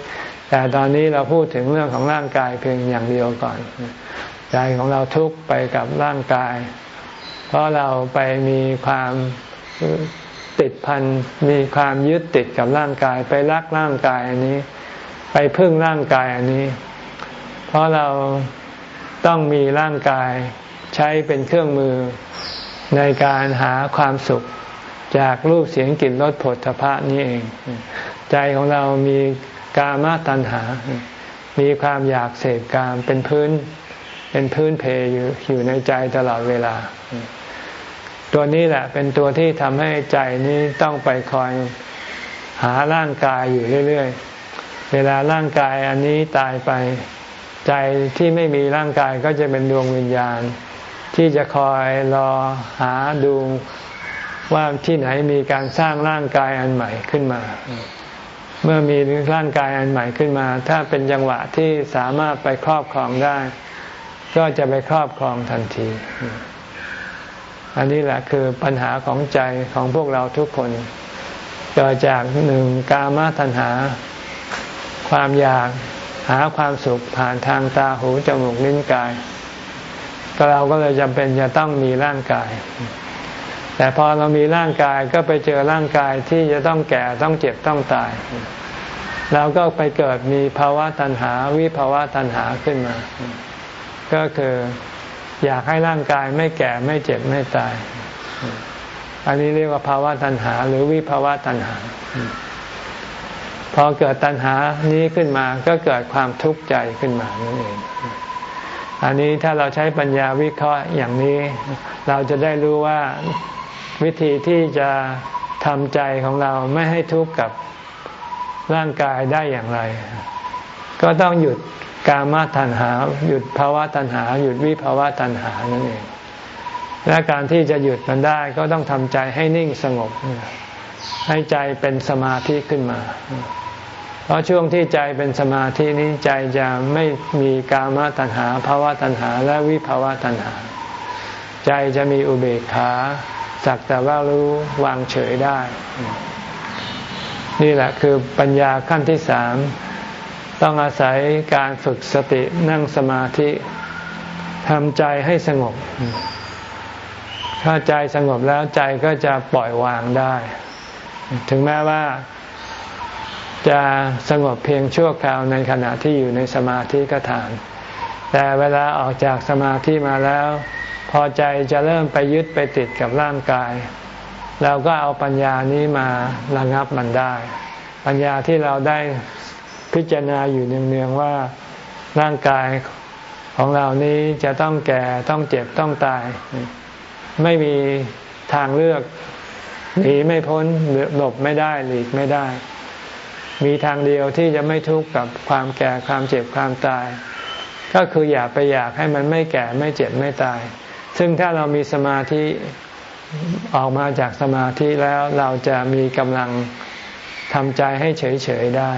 แต่ตอนนี้เราพูดถึงเรื่องของร่างกายเพียงอย่างเดียวก่อน ใจของเราทุกข์ไปกับร่างกาย เพราะเราไปมีความติดพันมีความยึดติดกับร่างกาย ไปรักร่างกายอันนี้ ไปพึ่งร่างกายอันนี้ เพราะเราต้องมีร่างกายใช้เป็นเครื่องมือในการหาความสุขจากรูปเสียงกลิ่นรสผลทพะนี้เอง ใจของเรามี กามาตัณหา มีความอยากเสพกามเป็นพื้น เป็นพื้นเพยอยู่อยู่ในใจตลอดเวลา ตัวนี้แหละเป็นตัวที่ทำให้ใจนี้ต้องไปคอยหาร่างกายอยู่เรื่อยๆ เวลาร่างกายอันนี้ตายไป ใจที่ไม่มีร่างกายก็จะเป็นดวงวิญญาณ ที่จะคอยรอหาดูว่าที่ไหนมีการสร้างร่างกายอันใหม่ขึ้นมา เมื่อมีร่างกายอันใหม่ขึ้นมา ถ้าเป็นจังหวะที่สามารถไปครอบครองได้ ก็จะไปครอบครองทันที อันนี้แหละคือปัญหาของใจของพวกเราทุกคนเกิดจากหนึ่งกามตัณหา ความอยากหาความสุขผ่านทางตาหูจมูกลิ้นกาย ก็เราก็เลยจำเป็นจะต้องมีร่างกาย แต่พอเรามีร่างกายก็ไปเจอร่างกายที่จะต้องแก่ต้องเจ็บต้องตายเราก็ไปเกิดมีภาวะตัณหาวิภาวะตัณหาขึ้นมา ก็คืออยากให้ร่างกายไม่แก่ไม่เจ็บไม่ตาย อันนี้เรียกว่าภาวะตัณหา หรือวิภาวะตัณหา พอเกิดตัณหานี้ขึ้นมาก็เกิดความทุกข์ใจขึ้นมานั่นเอง อันนี้ถ้าเราใช้ปัญญาวิเคราะห์อย่างนี้ เราจะได้รู้ว่า วิธีที่จะทำใจของเราไม่ให้ทุกข์กับร่างกายได้อย่างไร ก็ต้องหยุดกามาตัณหา หยุดภาวะตัณหา หยุดวิภาวะตัณหานั่นเองและการที่จะหยุดมันได้ก็ต้องทำใจให้นิ่งสงบ ให้ใจเป็นสมาธิขึ้นมา เพราะช่วงที่ใจเป็นสมาธินี้ใจจะไม่มีกามาตัณหาภาวะตัณหา และวิภาวะตัณหา ใจจะมีอุเบกขา สักแต่ว่ารู้วางเฉยได้ นี่แหละคือปัญญาขั้นที่สามต้องอาศัยการฝึกสตินั่งสมาธิทำใจให้สงบ ถ้าใจสงบแล้วใจก็จะปล่อยวางได้ ถึงแม้ว่าจะสงบเพียงชั่วคราวในขณะที่อยู่ในสมาธิก็ฐานแต่เวลาออกจากสมาธิมาแล้ว พอใจจะเริ่มไปยึดไปติดกับร่างกาย เราก็เอาปัญญานี้มาระงับมันได้ ปัญญาที่เราได้พิจารณาอยู่เนืองๆว่าร่างกายของเรานี้จะต้องแก่ต้องเจ็บต้องตาย ไม่มีทางเลือกหนีไม่พ้นหลบไม่ได้หลีกไม่ได้ มีทางเดียวที่จะไม่ทุกข์กับความแก่ความเจ็บความตาย ก็คืออย่าไปอยากให้มันไม่แก่ไม่เจ็บไม่ตาย ซึ่งถ้าเรามีสมาธิออกมาจากสมาธิแล้วเราจะมีกำลังทำใจให้เฉยๆได้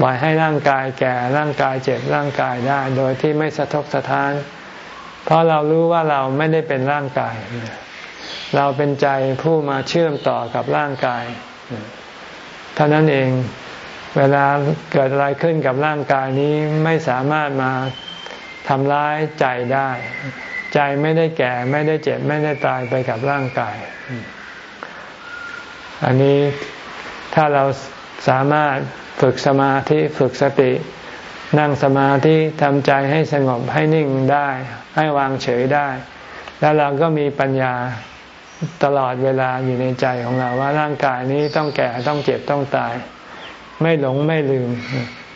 ปล่อยให้ร่างกายแก่ร่างกายเจ็บร่างกายได้ โดยที่ไม่สะทกสะท้าน เพราะเรารู้ว่าเราไม่ได้เป็นร่างกาย เราเป็นใจผู้มาเชื่อมต่อกับร่างกายเท่านั้นเองเวลาเกิดอะไรขึ้นกับร่างกายนี้ไม่สามารถมาทำร้ายใจได้ ใจไม่ได้แก่ไม่ได้เจ็บไม่ได้ตายไปกับร่างกาย อันนี้ถ้าเราสามารถฝึกสมาธิฝึกสติ นั่งสมาธิทำใจให้สงบให้นิ่งได้ ให้วางเฉยได้ แล้วเราก็มีปัญญาตลอดเวลาอยู่ในใจของเราว่าร่างกายนี้ต้องแก่ต้องเจ็บต้องตาย ไม่หลงไม่ลืม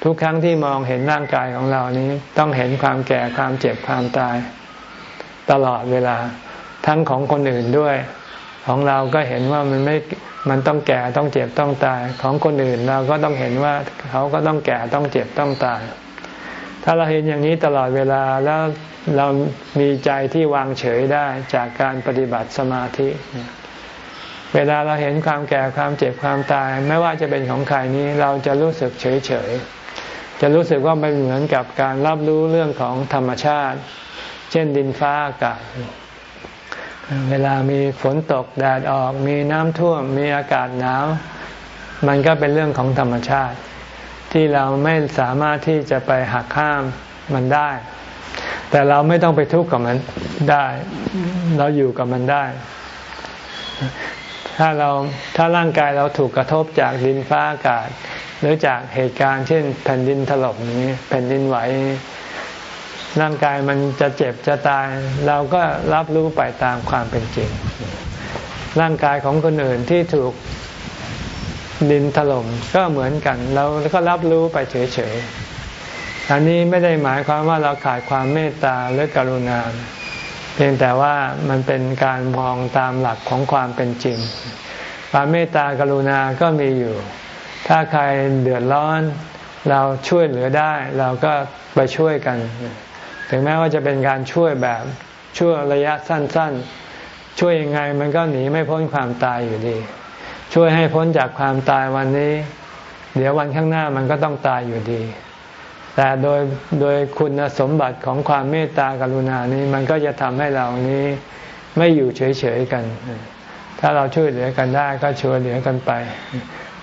ทุกครั้งที่มองเห็นร่างกายของเรานี้ ต้องเห็นความแก่ความเจ็บความตาย ตลอดเวลาทั้งของคนอื่นด้วย ของเราก็เห็นว่ามันไม่มันต้องแก่ต้องเจ็บต้องตาย ของคนอื่นเราก็ต้องเห็นว่าเขาก็ต้องแก่ต้องเจ็บต้องตาย ถ้าเราเห็นอย่างนี้ตลอดเวลาแล้วเรามีใจที่วางเฉยได้จากการปฏิบัติสมาธิ เวลาเราเห็นความแก่ความเจ็บความตาย ไม่ว่าจะเป็นของใครนี้เราจะรู้สึกเฉยเฉยจะรู้สึกว่ามันเหมือนกับการรับรู้เรื่องของธรรมชาติ เช่นดินฟ้าอากาศ เวลามีฝนตกแดดออกมีน้ำท่วมมีอากาศหนาว มันก็เป็นเรื่องของธรรมชาติ ที่เราไม่สามารถที่จะไปหักข้ามมันได้ แต่เราไม่ต้องไปทุกข์กับมันได้ เราอยู่กับมันได้ ถ้าเราถ้าร่างกายเราถูกกระทบจากดินฟ้าอากาศ หรือจากเหตุการณ์เช่น แผ่นดินถล่มนี้แผ่นดินไหว ร่างกายมันจะเจ็บจะตาย เราก็รับรู้ไปตามความเป็นจริง ร่างกายของคนอื่นที่ถูกดินถล่มก็เหมือนกัน เราก็รับรู้ไปเฉยๆอันนี้ไม่ได้หมายความว่าเราขาดความเมตตาหรือกรุณา เพียงแต่ว่ามันเป็นการมองตามหลักของความเป็นจริง ความเมตตากรุณาก็มีอยู่ ถ้าใครเดือดร้อน เราช่วยเหลือได้ เราก็ไปช่วยกัน ถึงแม้ว่าจะเป็นการช่วยแบบช่วยระยะสั้น ๆ ช่วยยังไงมันก็หนีไม่พ้นความตายอยู่ดี ช่วยให้พ้นจากความตายวันนี้ เดี๋ยววันข้างหน้ามันก็ต้องตายอยู่ดี แต่โดยโดยคุณสมบัติของความเมตตากรุณานี้มันก็จะทำให้เรานี้ไม่อยู่เฉยๆกัน ถ้าเราช่วยเหลือกันได้ก็ช่วยเหลือกันไป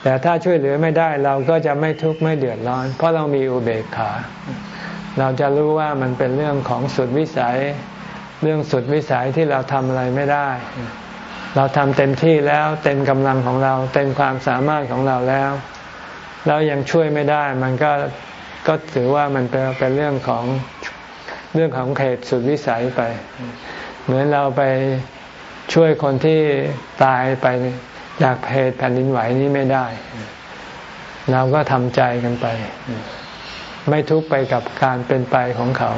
แต่ถ้าช่วยเหลือไม่ได้เราก็จะไม่ทุกข์ไม่เดือดร้อน เพราะเรามีอุเบกขา เราจะรู้ว่ามันเป็นเรื่องของสุดวิสัย เรื่องสุดวิสัยที่เราทำอะไรไม่ได้ เราทำเต็มที่แล้วเต็มกำลังของเรา เต็มความสามารถของเราแล้ว แล้วยังช่วยไม่ได้ มันก็ก็ถือว่ามันเป็นเป็นเรื่องของเรื่องของเขตสุดวิสัยไป เหมือนเราไปช่วยคนที่ตายไปจากเหตุแผ่นดินไหวนี้ไม่ได้ เราก็ทำใจกันไป ไม่ทุกข์ไปกับการเป็นไปของเขา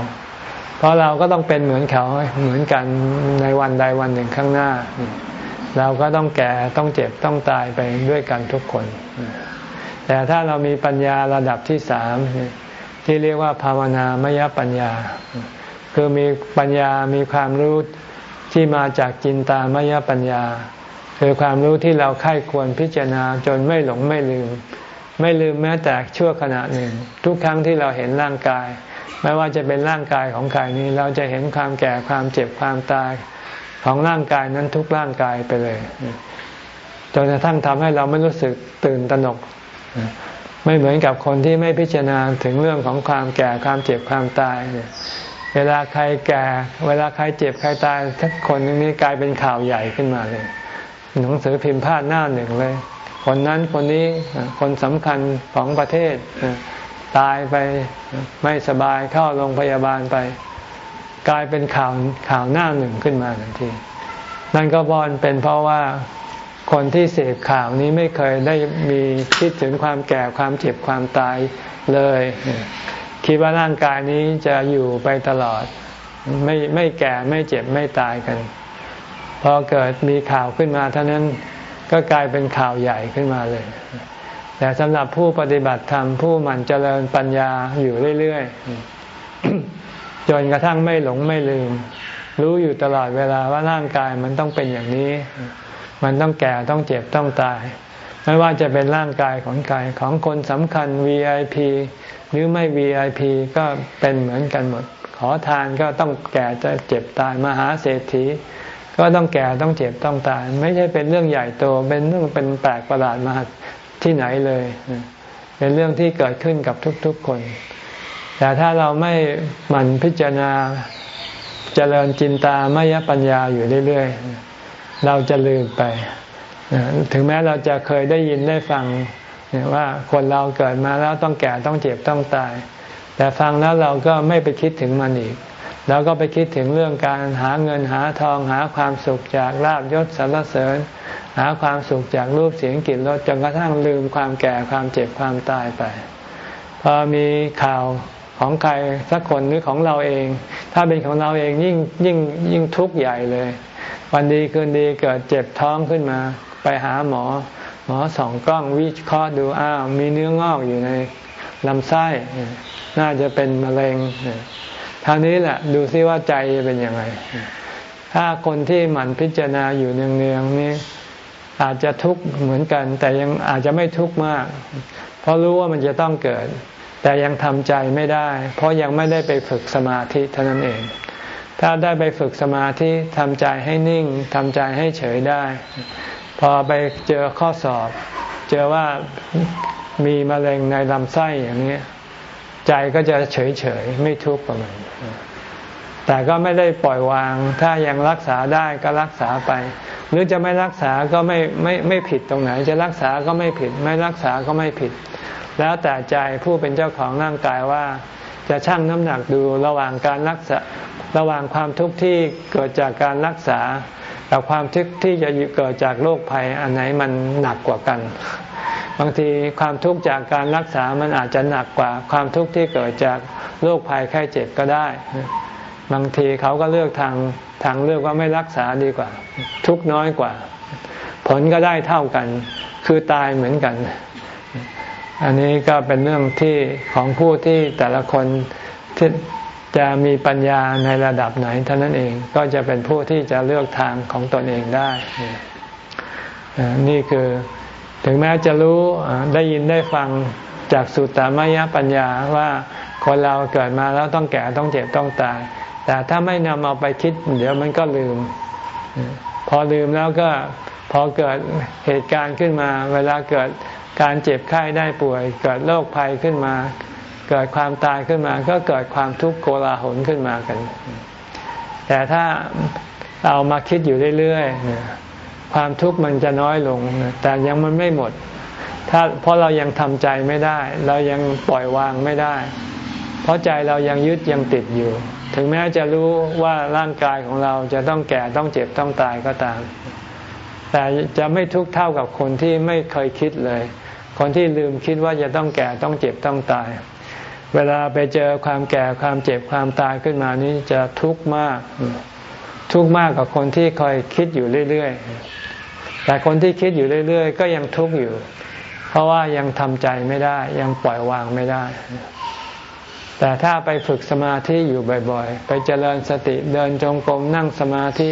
เพราะเราก็ต้องเป็นเหมือนเขาเหมือนกันในวันใดวันหนึ่งข้างหน้า เราก็ต้องแก่ต้องเจ็บต้องตายไปด้วยกันทุกคน แต่ถ้าเรามีปัญญาระดับที่สามที่เรียกว่าภาวนามยปัญญา คือมีปัญญามีความรู้ที่มาจากจินตามยปัญญา คือความรู้ที่เราไข้ควรพิจารณาจนไม่หลงไม่ลืม ไม่ลืมแม้แต่ชั่วขณะหนึ่ง ทุกครั้งที่เราเห็นร่างกาย ไม่ว่าจะเป็นร่างกายของใครนี้ เราจะเห็นความแก่ความเจ็บความตายของร่างกายนั้นทุกร่างกายไปเลยจนกระทั่งทำให้เราไม่รู้สึกตื่นตระหนก ไม่เหมือนกับคนที่ไม่พิจารณาถึงเรื่องของความแก่ความเจ็บความตายเวลาใครแก่ เวลาใครเจ็บใครตายทุกคนนี้กลายเป็นข่าวใหญ่ขึ้นมาเลย หนังสือพิมพ์พาดหน้าหนึ่งเลย คนนั้นคนนี้คนสำคัญของประเทศ ตายไปไม่สบายเข้าโรงพยาบาลไป กลายเป็นข่าวข่าวหน้าหนึ่งขึ้นมาทันที นั่นก็บอนเป็นเพราะว่าคนที่เสพข่าวนี้ไม่เคยได้มีคิดถึงความแก่ความเจ็บความตายเลย คิดว่าร่างกายนี้จะอยู่ไปตลอด ไม่ไม่แก่ไม่เจ็บไม่ตายกัน พอเกิดมีข่าวขึ้นมาเท่านั้น ก็กลายเป็นข่าวใหญ่ขึ้นมาเลย แต่สำหรับผู้ปฏิบัติธรรมผู้หมั่นเจริญปัญญาอยู่เรื่อยๆจนกระทั่งไม่หลงไม่ลืม รู้อยู่ตลอดเวลาว่าร่างกายมันต้องเป็นอย่างนี้ มันต้องแก่ต้องเจ็บต้องตาย ไม่ว่าจะเป็นร่างกายของกายของคนสำคัญ VIP หรือไม่ VIP ก็เป็นเหมือนกันหมด ขอทานก็ต้องแก่จะเจ็บตายมหาเศรษฐี ก็ต้องแก่ต้องเจ็บต้องตาย ไม่ใช่เป็นเรื่องใหญ่โต เป็นเรื่องเป็นแปลกประหลาดมาที่ไหนเลย เป็นเรื่องที่เกิดขึ้นกับทุกๆคน แต่ถ้าเราไม่หมั่นพิจารณาเจริญจินตามยปัญญาอยู่เรื่อยๆ เราจะลืมไป ถึงแม้เราจะเคยได้ยินได้ฟังว่าคนเราเกิดมาแล้วต้องแก่ต้องเจ็บต้องตาย แต่ฟังแล้วเราก็ไม่ไปคิดถึงมันอีก แล้วก็ไปคิดถึงเรื่องการหาเงินหาทองหาความสุขจากลาบยศสรรเสริญ หาความสุขจากรูปเสียงกลิ่นรสจนกระทั่งลืมความแก่ความเจ็บความตายไป พอมีข่าวของใครสักคนหรือของเราเอง ถ้าเป็นของเราเองยิ่งยิ่งยิ่งทุกข์ใหญ่เลย วันดีคืนดีเกิดเจ็บท้องขึ้นมา ไปหาหมอ หมอส่องกล้องวิเคราะห์ดูอ้าวมีเนื้องอกอยู่ในลำไส้ น่าจะเป็นมะเร็ง ทางนี้แหละดูซิว่าใจเป็นยังไง ถ้าคนที่หมั่นพิจารณาอยู่เนืองๆนี้ อาจจะทุกข์เหมือนกัน แต่ยังอาจจะไม่ทุกข์มาก เพราะรู้ว่ามันจะต้องเกิด แต่ยังทำใจไม่ได้ เพราะยังไม่ได้ไปฝึกสมาธิเท่านั้นเอง ถ้าได้ไปฝึกสมาธิทำใจให้นิ่งทำใจให้เฉยได้ พอไปเจอข้อสอบ เจอว่ามีมะเร็งในลำไส้อย่างนี้ ใจก็จะเฉยเฉยไม่ทุกข์กับมันแต่ก็ไม่ได้ปล่อยวาง ถ้ายังรักษาได้ก็รักษาไป หรือจะไม่รักษาก็ไม่ไม่ไม่ผิดตรงไหน จะรักษาก็ไม่ผิด ไม่รักษาก็ไม่ผิด แล้วแต่ใจผู้เป็นเจ้าของร่างกายว่า จะชั่งน้ำหนักดูระหว่างการรักษาระหว่างความทุกข์ที่เกิดจากการรักษากับความทุกข์ที่จะเกิดจากโรคภัยอันไหนมันหนักกว่ากัน บางทีความทุกข์จากการรักษามันอาจจะหนักกว่าความทุกข์ที่เกิดจากโรคภัยไข้เจ็บก็ได้ บางทีเขาก็เลือกทางทางเลือกว่าไม่รักษาดีกว่า ทุกน้อยกว่า ผลก็ได้เท่ากัน คือตายเหมือนกัน อันนี้ก็เป็นเรื่องที่ของผู้ที่แต่ละคนที่จะมีปัญญาในระดับไหนเท่านั้นเองก็จะเป็นผู้ที่จะเลือกทางของตนเองได้ นี่คือ ถึงแม้จะรู้ได้ยินได้ฟังจากสุตตามยปัญญาว่าคนเราเกิดมาแล้วต้องแก่ต้องเจ็บต้องตาย แต่ถ้าไม่นำเอาไปคิด เดี๋ยวมันก็ลืม พอลืมแล้วก็พอเกิดเหตุการณ์ขึ้นมา เวลาเกิดการเจ็บไข้ได้ป่วย เกิดโรคภัยขึ้นมา เกิดความตายขึ้นมา ก็เกิดความทุกข์โกลาหลขึ้นมากัน แต่ถ้าเอามาคิดอยู่เรื่อยๆ ความทุกข์มันจะน้อยลง แต่ยังมันไม่หมด ถ้าเพราะเรายังทำใจไม่ได้ เรายังปล่อยวางไม่ได้ เพราะใจเรายังยึดยังติดอยู่ ถึงแม้จะรู้ว่าร่างกายของเราจะต้องแก่ต้องเจ็บต้องตายก็ตาม แต่จะไม่ทุกข์เท่ากับคนที่ไม่เคยคิดเลย คนที่ลืมคิดว่าจะต้องแก่ต้องเจ็บต้องตาย เวลาไปเจอความแก่ความเจ็บความตายขึ้นมานี้จะทุกข์มาก ทุกข์มากกว่าคนที่คอยคิดอยู่เรื่อยๆ แต่คนที่คิดอยู่เรื่อย ๆ ก็ยังทุกข์อยู่ เพราะว่ายังทำใจไม่ได้ ยังปล่อยวางไม่ได้ แต่ถ้าไปฝึกสมาธิอยู่บ่อยๆ ไปเจริญสติเดินจงกรมนั่งสมาธิ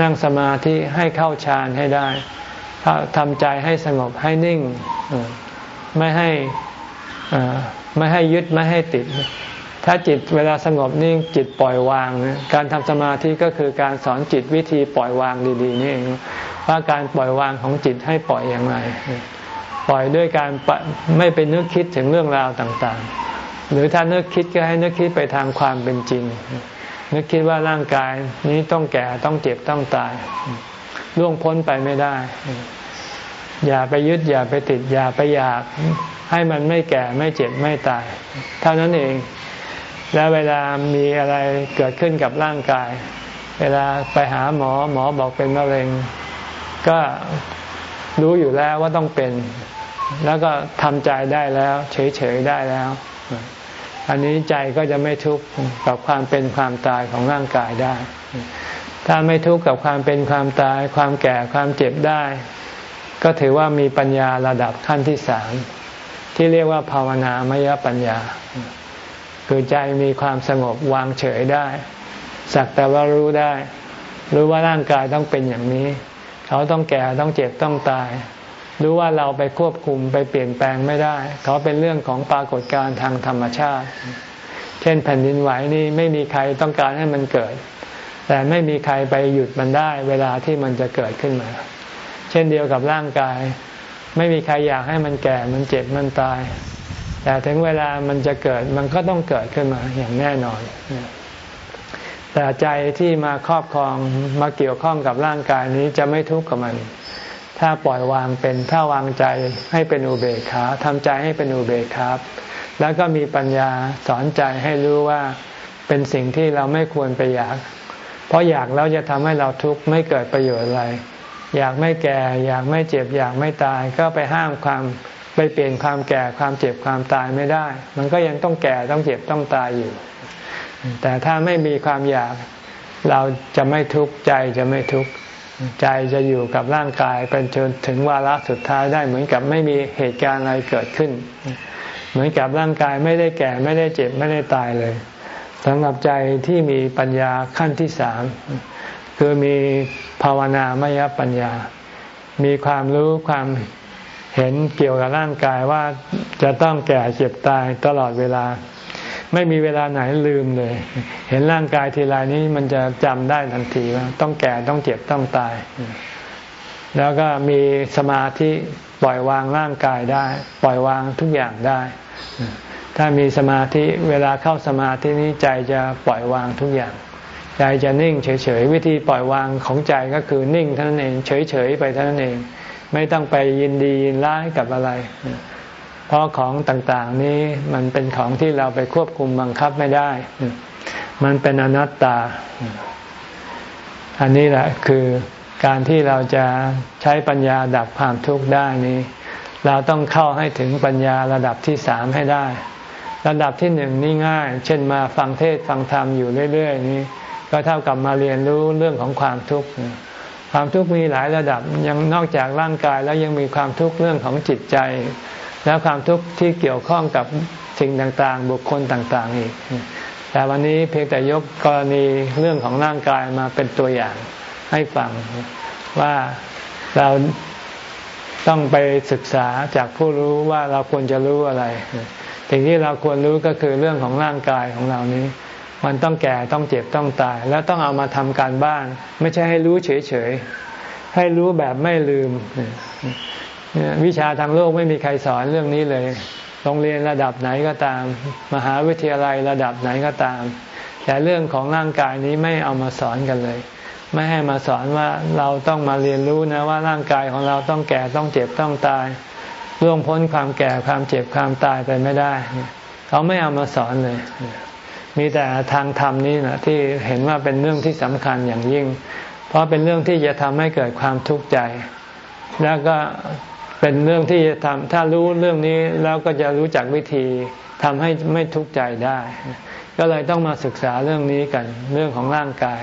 นั่งสมาธิให้เข้าฌานให้ได้ทำใจให้สงบให้นิ่ง ไม่ให้ไม่ให้ยึดไม่ให้ติด ถ้าจิตเวลาสงบนิ่งจิตปล่อยวาง การทำสมาธิก็คือการสอนจิตวิธีปล่อยวางดีๆนี่เอง ว่าการปล่อยวางของจิตให้ปล่อยอย่างไร ปล่อยด้วยการไม่ไปนึกคิดถึงเรื่องราวต่างๆ หรือถ้านึกคิดก็ให้นึกคิดไปทางความเป็นจริง นึกคิดว่าร่างกายนี้ต้องแก่ต้องเจ็บต้องตายล่วงพ้นไปไม่ได้ อย่าไปยึดอย่าไปติด อย่าไปอยากให้มันไม่แก่ไม่เจ็บไม่ตาย เท่านั้นเอง แล้วเวลามีอะไรเกิดขึ้นกับร่างกาย เวลาไปหาหมอหมอบอกเป็นมะเร็ง ก็รู้อยู่แล้วว่าต้องเป็น แล้วก็ทำใจได้แล้ว เฉยๆได้แล้ว อันนี้ใจก็จะไม่ทุกข์กับความเป็นความตายของร่างกายได้ ถ้าไม่ทุกข์กับความเป็นความตาย ความแก่ความเจ็บได้ ก็ถือว่ามีปัญญาระดับขั้นที่สามที่เรียกว่าภาวนามยปัญญา คือใจมีความสงบวางเฉยได้ สักแต่ว่ารู้ได้ รู้ว่าร่างกายต้องเป็นอย่างนี้ เขาต้องแก่ต้องเจ็บต้องตาย รู้ว่าเราไปควบคุมไปเปลี่ยนแปลงไม่ได้ เขาเป็นเรื่องของปรากฏการณ์ทางธรรมชาติ เช่นแผ่นดินไหวนี่ไม่มีใครต้องการให้มันเกิด แต่ไม่มีใครไปหยุดมันได้ เวลาที่มันจะเกิดขึ้นมา เช่นเดียวกับร่างกาย ไม่มีใครอยากให้มันแก่มันเจ็บมันตาย แต่ถึงเวลามันจะเกิดมันก็ต้องเกิดขึ้นมาอย่างแน่นอน แต่ใจที่มาครอบครองมาเกี่ยวข้องกับร่างกายนี้จะไม่ทุกข์กับมัน ถ้าปล่อยวางเป็นถ้าวางใจให้เป็นอุเบกขาทำใจให้เป็นอุเบกขาแล้วก็มีปัญญาสอนใจให้รู้ว่าเป็นสิ่งที่เราไม่ควรไปอยาก เพราะอยากแล้วจะทำให้เราทุกข์ไม่เกิดประโยชน์อะไร อยากไม่แก่ อยากไม่เจ็บ อยากไม่ตาย ก็ไปห้ามความไปเปลี่ยนความแก่ความเจ็บความตายไม่ได้ มันก็ยังต้องแก่ต้องเจ็บต้องตายอยู่ แต่ถ้าไม่มีความอยากเราจะไม่ทุกข์ใจจะไม่ทุกข์ใจจะอยู่กับร่างกายเป็นจนถึงวาระสุดท้ายได้เหมือนกับไม่มีเหตุการณ์อะไรเกิดขึ้น เหมือนกับร่างกายไม่ได้แก่ไม่ได้เจ็บไม่ได้ตายเลยสำหรับใจที่มีปัญญาขั้นที่สามคือมีภาวนามยปัญญา มีความรู้ความเห็นเกี่ยวกับร่างกายว่าจะต้องแก่เจ็บตายตลอดเวลา ไม่มีเวลาไหนลืมเลย เห็นร่างกายทีไรนี้มันจะจำได้ทันทีว่า ต้องแก่ต้องเจ็บต้องตาย แล้วก็มีสมาธิปล่อยวางร่างกายได้ ปล่อยวางทุกอย่างได้ ถ้ามีสมาธิเวลาเข้าสมาธินี้ใจจะปล่อยวางทุกอย่าง ใจจะนิ่งเฉยๆวิธีปล่อยวางของใจก็คือนิ่งเท่านั้นเอง เฉยๆไปเท่านั้นเอง ไม่ต้องไปยินดียินร้ายกับอะไร เพราะของต่างๆนี้มันเป็นของที่เราไปควบคุมบังคับไม่ได้ มันเป็นอนัตตา อันนี้แหละคือการที่เราจะใช้ปัญญาดับความทุกข์ได้นี้ เราต้องเข้าให้ถึงปัญญาระดับที่สามให้ได้ ระดับที่หนึ่งนี่ง่าย เช่นมาฟังเทศฟังธรรมอยู่เรื่อยๆนี้ ก็เท่ากับมาเรียนรู้เรื่องของความทุกข์ความทุกข์มีหลายระดับยังนอกจากร่างกายแล้วยังมีความทุกข์เรื่องของจิตใจ แล้วความทุกข์ที่เกี่ยวข้องกับสิ่งต่างๆ บุคคลต่างๆอีก แต่วันนี้เพียงแต่ยกกรณีเรื่องของร่างกายมาเป็นตัวอย่างให้ฟังว่าเราต้องไปศึกษาจากผู้รู้ว่าเราควรจะรู้อะไร สิ่งที่เราควรรู้ก็คือเรื่องของร่างกายของเรานี้ มันต้องแก่ต้องเจ็บต้องตาย แล้วต้องเอามาทำการบ้าน ไม่ใช่ให้รู้เฉยๆ ให้รู้แบบไม่ลืม วิชาทางโลกไม่มีใครสอนเรื่องนี้เลย โรงเรียนระดับไหนก็ตาม มหาวิทยาลัยระดับไหนก็ตาม แต่เรื่องของร่างกายนี้ไม่เอามาสอนกันเลย ไม่ให้มาสอนว่าเราต้องมาเรียนรู้นะว่าร่างกายของเราต้องแก่ต้องเจ็บต้องตายล่วงพ้นความแก่ความเจ็บความตายไปไม่ได้ เขาไม่เอามาสอนเลย มีแต่ทางธรรมนี้นะที่เห็นว่าเป็นเรื่องที่สำคัญอย่างยิ่ง เพราะเป็นเรื่องที่จะทำให้เกิดความทุกข์ใจ แล้วก็ เป็นเรื่องที่จะทำถ้ารู้เรื่องนี้แล้วก็จะรู้จักวิธีทำให้ไม่ทุกข์ใจได้ ก็เลยต้องมาศึกษาเรื่องนี้กันเรื่องของร่างกาย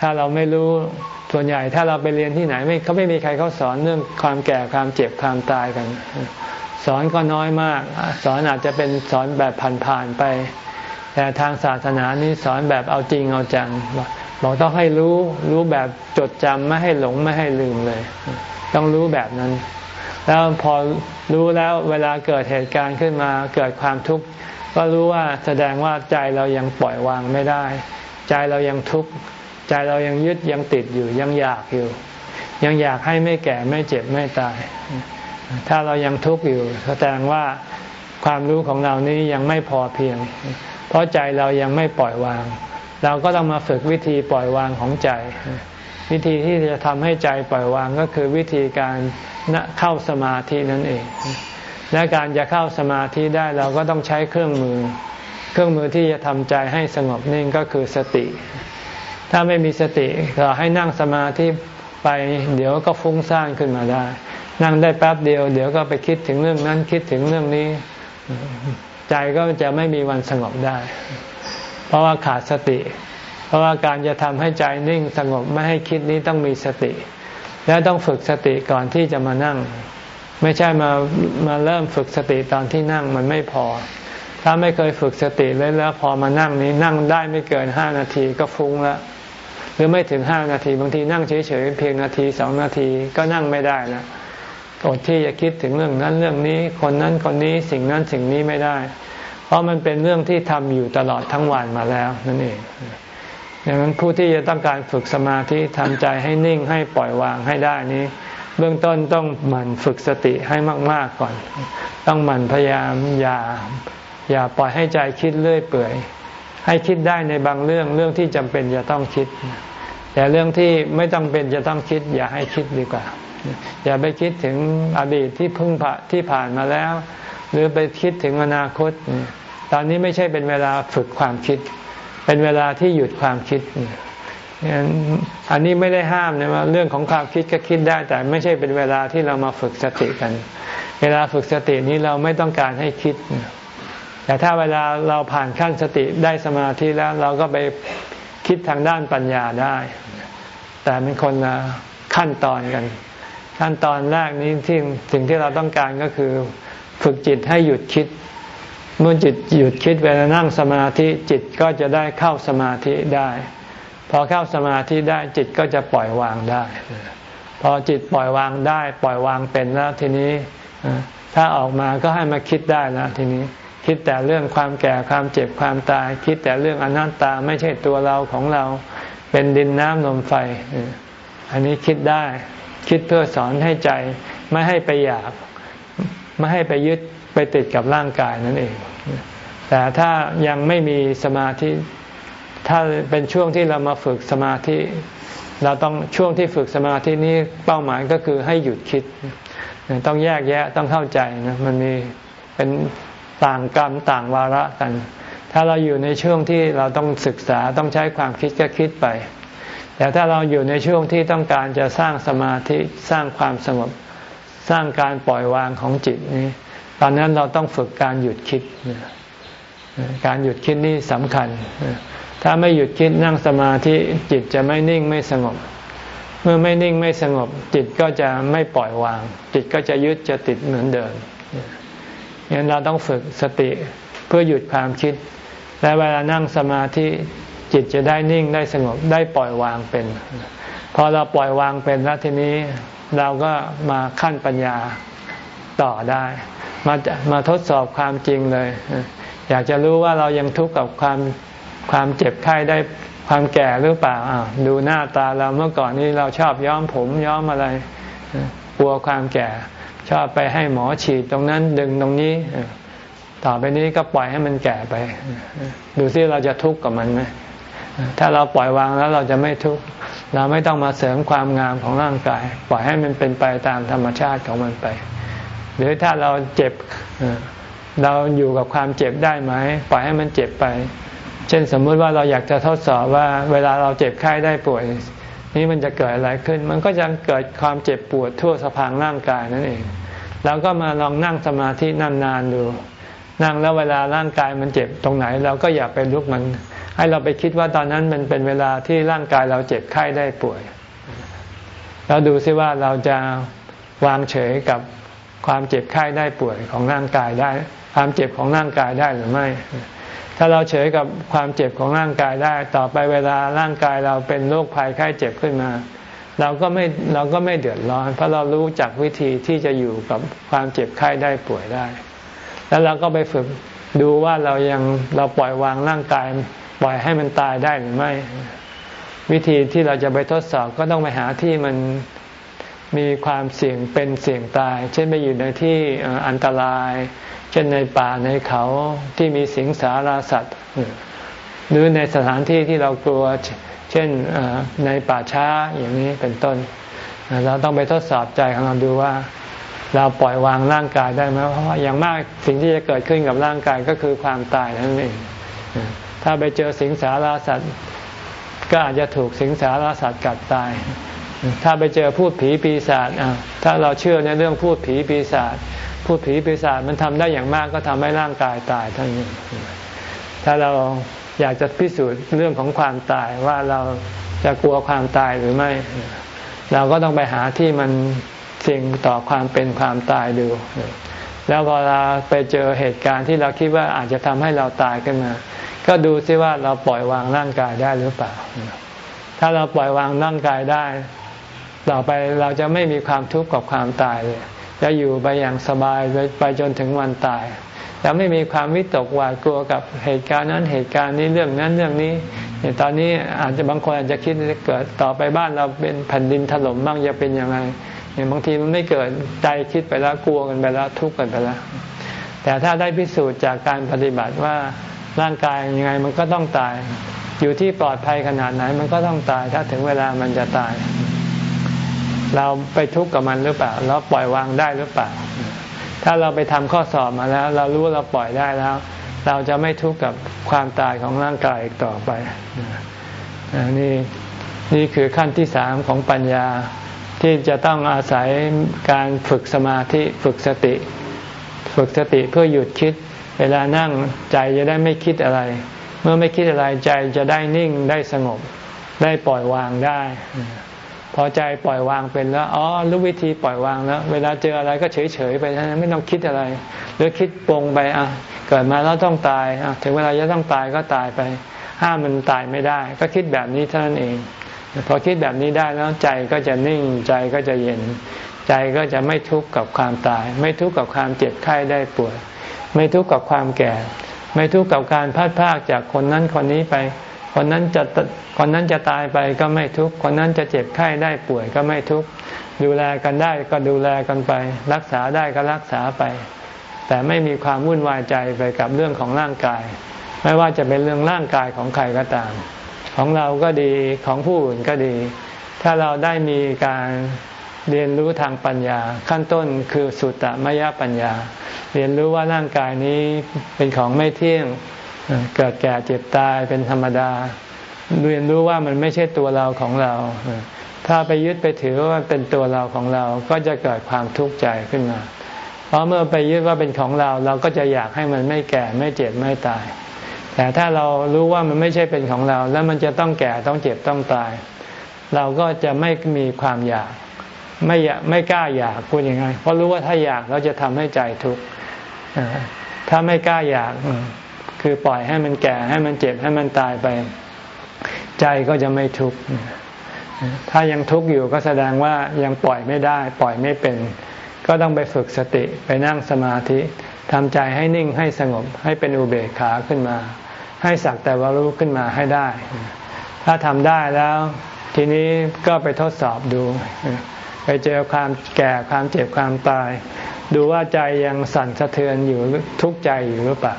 ถ้าเราไม่รู้ส่วนใหญ่ถ้าเราไปเรียนที่ไหนไม่เขาไม่มีใครเขาสอนเรื่องความแก่ความเจ็บความตายกัน สอนก็น้อยมาก สอนอาจจะเป็นสอนแบบผ่านๆไป แต่ทางศาสนานี้สอนแบบเอาจริงเอาจัง บอกต้องให้รู้รู้แบบจดจำไม่ให้หลงไม่ให้ลืมเลย ต้องรู้แบบนั้น แล้วพอรู้แล้วเวลาเกิดเหตุการณ์ขึ้นมาเกิดความทุกข์ก็รู้ว่าแสดงว่าใจเรายังปล่อยวางไม่ได้ ใจเรายังทุกข์ใจเรายังยึดยังติดอยู่ยังอยากอยู่ ยังอยากให้ไม่แก่ไม่เจ็บไม่ตาย ถ้าเรายังทุกข์อยู่แสดงว่าความรู้ของเรานี้ยังไม่พอเพียง เพราะใจเรายังไม่ปล่อยวาง เราก็ต้องมาฝึกวิธีปล่อยวางของใจ วิธีที่จะทำให้ใจปล่อยวางก็คือวิธีการเข้าสมาธินั่นเอง และการจะเข้าสมาธิได้เราก็ต้องใช้เครื่องมือ เครื่องมือที่จะทำใจให้สงบนิ่งก็คือสติ ถ้าไม่มีสติก็ให้นั่งสมาธิไปเดี๋ยวก็ฟุ้งซ่านขึ้นมาได้ นั่งได้แป๊บเดียว เดี๋ยวก็ไปคิดถึงเรื่องนั้นคิดถึงเรื่องนี้ ใจก็จะไม่มีวันสงบได้ เพราะว่าขาดสติ เพราะว่าการจะทำให้ใจนิ่งสงบไม่ให้คิดนี้ต้องมีสติ และต้องฝึกสติก่อนที่จะมานั่ง ไม่ใช่มามาเริ่มฝึกสติตอนที่นั่งมันไม่พอ ถ้าไม่เคยฝึกสติเลยแล้วพอมานั่งนี้นั่งได้ไม่เกินห้านาทีก็ฟุ้งล้วหรือไม่ถึงห้านาทีบางทีนั่งเฉยๆเพียงนาทีสองนาทีก็นั่งไม่ได้แล้วอดที่จะคิดถึงเรื่องนั้นเรื่องนี้ คนนั้นคนนี้สิ่งนั้นสิ่งนี้ไม่ได้ ราะมันเป็นเรื่องที่ทำอยู่ตลอดทั้งวันมาแล้วนั่นเองดังนั้นผู้ที่จะต้องการฝึกสมาธิทำใจให้นิ่งให้ปล่อยวางให้ได้นี้ เบื้องต้นต้องหมั่นฝึกสติให้มาก ๆก่อน ต้องหมั่นพยายามอย่าอย่าปล่อยให้ใจคิดเรื่อยเปื่อย ให้คิดได้ในบางเรื่องเรื่องที่จำเป็นจะต้องคิด แต่เรื่องที่ไม่ต้องเป็นจะต้องคิด อย่าให้คิดดีกว่า อย่าไปคิดถึงอดีตที่เพิ่งผ่าที่ผ่านมาแล้ว หรือไปคิดถึงอนาคต ตอนนี้ไม่ใช่เป็นเวลาฝึกความคิด เป็นเวลาที่หยุดความคิดอันนี้ไม่ได้ห้ามนะว่าเรื่องของความคิดก็คิดได้ แต่ไม่ใช่เป็นเวลาที่เรามาฝึกสติกัน เวลาฝึกสตินี้เราไม่ต้องการให้คิด แต่ถ้าเวลาเราผ่านขั้นสติได้สมาธิแล้ว เราก็ไปคิดทางด้านปัญญาได้ แต่เป็นคนละขั้นตอนกัน ขั้นตอนแรกนี้ที่สิ่งที่เราต้องการก็คือ ฝึกจิตให้หยุดคิด เมื่อจิตหยุดคิดเวลานั่งสมาธิจิตก็จะได้เข้าสมาธิได้พอเข้าสมาธิได้จิตก็จะปล่อยวางได้ พอจิตปล่อยวางได้ ปล่อยวางเป็นแล้วทีนี้ถ้าออกมาก็ให้มาคิดได้แล้วทีนี้คิดแต่เรื่องความแก่ความเจ็บความตาย คิดแต่เรื่องอนัตตาไม่ใช่ตัวเราของเราเป็นดินน้ำลมไฟ อันนี้คิดได้ คิดเพื่อสอนให้ใจไม่ให้ไปอยาก ไม่ให้ไปยึดไปติดกับร่างกายนั่นเอง แต่ถ้ายังไม่มีสมาธิ ถ้าเป็นช่วงที่เรามาฝึกสมาธิ เราต้องช่วงที่ฝึกสมาธินี้เป้าหมายก็คือให้หยุดคิด ต้องแยกแยะต้องเข้าใจนะมันมีเป็นต่างกรรมต่างวาระกัน ถ้าเราอยู่ในช่วงที่เราต้องศึกษาต้องใช้ความคิดก็คิดไป แต่ถ้าเราอยู่ในช่วงที่ต้องการจะสร้างสมาธิสร้างความสงบ สร้างการปล่อยวางของจิตนี้ ตอนนั้นเราต้องฝึกการหยุดคิด การหยุดคิดนี่สำคัญ ถ้าไม่หยุดคิดนั่งสมาธิจิตจะไม่นิ่งไม่สงบ เมื่อไม่นิ่งไม่สงบ จิตก็จะไม่ปล่อยวาง จิตก็จะยึดจะติดเหมือนเดิมงั้นเราต้องฝึกสติเพื่อหยุดความคิด และเวลานั่งสมาธิจิตจะได้นิ่งได้สงบได้ปล่อยวางเป็น พอเราปล่อยวางเป็นแล้วทีนี้เราก็มาขั้นปัญญาต่อได้ มามาทดสอบความจริงเลย อยากจะรู้ว่าเรายังทุกข์กับความความเจ็บไข้ได้ความแก่หรือเปล่าดูหน้าตาเราเมื่อก่อนนี้เราชอบย้อมผมย้อมอะไรกลัวความแก่ ชอบไปให้หมอฉีดตรงนั้นดึงตรงนี้ ต่อไปนี้ก็ปล่อยให้มันแก่ไป ดูซิเราจะทุกข์กับมันไหมถ้าเราปล่อยวางแล้วเราจะไม่ทุกข์ เราไม่ต้องมาเสริมความงามของร่างกาย ปล่อยให้มันเป็นไปตามธรรมชาติของมันไป หรือถ้าเราเจ็บเราอยู่กับความเจ็บได้ไหมปล่อยให้มันเจ็บไป เช่นสมมุติว่าเราอยากจะทดสอบว่า เวลาเราเจ็บไข้ได้ป่วย นี่มันจะเกิดอะไรขึ้น มันก็จะเกิดความเจ็บปวดทั่วสะพางร่างกายนั่นเองเราก็มาลองนั่งสมาธินานๆดู นั่งแล้วเวลาร่างกายมันเจ็บตรงไหน เราก็อย่าไปลุกมัน ให้เราไปคิดว่าตอนนั้นมันเป็นเวลาที่ร่างกายเราเจ็บไข้ได้ป่วยแล้วดูซิว่าเราจะวางเฉยกับความเจ็บไข้ได้ป่วยของร่างกายได้ ความเจ็บของร่างกายได้หรือไม่ ถ้าเราเฉยกับความเจ็บของร่างกายได้ ต่อไปเวลาร่างกายเราเป็นโรคภัยไข้เจ็บขึ้นมา เราก็ไม่เราก็ไม่เดือดร้อน เพราะเรารู้จักวิธีที่จะอยู่กับความเจ็บไข้ได้ป่วยได้ แล้วเราก็ไปฝึกดูว่าเรายังเราปล่อยวางร่างกาย ปล่อยให้มันตายได้หรือไม่ วิธีที่เราจะไปทดสอบก็ต้องไปหาที่มันมีความเสี่ยงเป็นเสี่ยงตาย เช่นไปอยู่ในที่อันตราย เช่นในป่าในเขาที่มีสิงสาราสัตว์ หรือในสถานที่ที่เรากลัว เช่นในป่าช้าอย่างนี้เป็นต้น เราต้องไปทดสอบใจของเราดูว่า เราปล่อยวางร่างกายได้ไหมเพราะอย่างมากสิ่งที่จะเกิดขึ้นกับร่างกายก็คือความตายนั่นเอง ถ้าไปเจอสิงสาราสัตว์ ก็อาจจะถูกสิงสาราสัตว์กัดตาย ถ้าไปเจอพูดผีปีศาจถ้าเราเชื่อในเรื่องพูดผีปีศาจพูดผีปีศาจมันทำได้อย่างมากก็ทำให้ร่างกายตายเท่านี้ถ้าเราอยากจะพิสูจน์เรื่องของความตายว่าเราจะกลัวความตายหรือไม่ เราก็ต้องไปหาที่มันสิ่งต่อความเป็นความตายดู แล้วพอเราไปเจอเหตุการณ์ที่เราคิดว่าอาจจะทำให้เราตายขึ้นมา ก็ดูซิว่าเราปล่อยวางร่างกายได้หรือเปล่า ถ้าเราปล่อยวางร่างกายได้ ต่อไปเราจะไม่มีความทุกข์กับความตายเลยจะอยู่ไปอย่างสบายไปจนถึงวันตายจะไม่มีความวิตกหวาดกลัวกับเหตุการณ์นั้นเหตุการณ์นี้เรื่องนั้นเรื่องนี้ตอนนี้อาจจะบางคนอาจจะคิดเกิดต่อไปบ้านเราเป็นแผ่นดินถล่มบ้างจะเป็นยังไงเนี่ยบางทีมันไม่เกิดใจคิดไปแล้วกลัวกันไปแล้วทุกข์กันไปแล้ว แต่ถ้าได้พิสูจน์จากการปฏิบัติว่า ร่างกายยังไงมันก็ต้องตาย อยู่ที่ปลอดภัยขนาดไหน มันก็ต้องตาย ถ้าถึงเวลามันจะตาย เราไปทุกข์กับมันหรือเปล่า เราปล่อยวางได้หรือเปล่า ถ้าเราไปทำข้อสอบมาแล้ว เรารู้เราปล่อยได้แล้ว เราจะไม่ทุกข์กับความตายของร่างกายอีกต่อไปนี่นี่คือขั้นที่สามของปัญญาที่จะต้องอาศัยการฝึกสมาธิฝึกสติ ฝึกสติเพื่อหยุดคิด เวลานั่งใจจะได้ไม่คิดอะไร เมื่อไม่คิดอะไรใจจะได้นิ่งได้สงบ ได้ปล่อยวางได้ พอใจปล่อยวางเป็นแล้วอ๋อรู้วิธีปล่อยวางแล้ว เวลาเจออะไรก็เฉยเฉยไปนะไม่ต้องคิดอะไร หรือคิดปรงไปอะเกิดมาแล้วต้องตายอะถึงเวลาจะต้องตายก็ตายไป ห้ามมันตายไม่ได้ ก็คิดแบบนี้เท่านั้นเองพอคิดแบบนี้ได้แล้วใจก็จะนิ่งใจก็จะเย็น ใจก็จะไม่ทุกข์กับความตาย ไม่ทุกข์กับความเจ็บไข้ได้ป่วย ไม่ทุกข์กับความแก่ ไม่ทุกข์กับการพัดพากจากคนนั้นคนนี้ไป คนนั้นจะคนนั้นจะตายไปก็ไม่ทุกข์คนนั้นจะเจ็บไข้ได้ป่วยก็ไม่ทุกข์ดูแลกันได้ก็ดูแลกันไป รักษาได้ก็รักษาไป แต่ไม่มีความวุ่นวายใจไปกับเรื่องของร่างกาย ไม่ว่าจะเป็นเรื่องร่างกายของใครก็ตาม ของเราก็ดีของผู้อื่นก็ดี ถ้าเราได้มีการ เรียนรู้ทางปัญญา ขั้นต้นคือสุตตมยปัญญา เรียนรู้ว่าร่างกายนี้เป็นของไม่เที่ยงเกิดแก่เจ็บตายเป็นธรรมดา เรียนรู้ว่ามันไม่ใช่ตัวเราของเรา ถ้าไปยึดไปถือว่าเป็นตัวเราของเราก็จะเกิดความทุกข์ใจขึ้นมา เพราะเมื่อไปยึดว่าเป็นของเราเราก็จะอยากให้มันไม่แก่ไม่เจ็บไม่ตาย แต่ถ้าเรารู้ว่ามันไม่ใช่เป็นของเรา แล้วมันจะต้องแก่ต้องเจ็บต้องตาย เราก็จะไม่มีความอยาก ไม่อยากไม่กล้าอยากพูดยังไงเพราะรู้ว่าถ้าอยากเราจะทำให้ใจทุกข์ถ้าไม่กล้าอยากคือปล่อยให้มันแก่ให้มันเจ็บให้มันตายไป ใจก็จะไม่ทุกข์ถ้ายังทุกข์อยู่ก็แสดงว่ายังปล่อยไม่ได้ ปล่อยไม่เป็น ก็ต้องไปฝึกสติไปนั่งสมาธิทำใจให้นิ่งให้สงบ ให้เป็นอุเบกขาขึ้นมา ให้สักแต่ว่ารู้ขึ้นมาให้ได้ ถ้าทำได้แล้ว ทีนี้ก็ไปทดสอบดู ไปเจอความแก่ความเจ็บความตาย ดูว่าใจยังสั่นสะเทือนอยู่ทุกข์ใจอยู่หรือเปล่า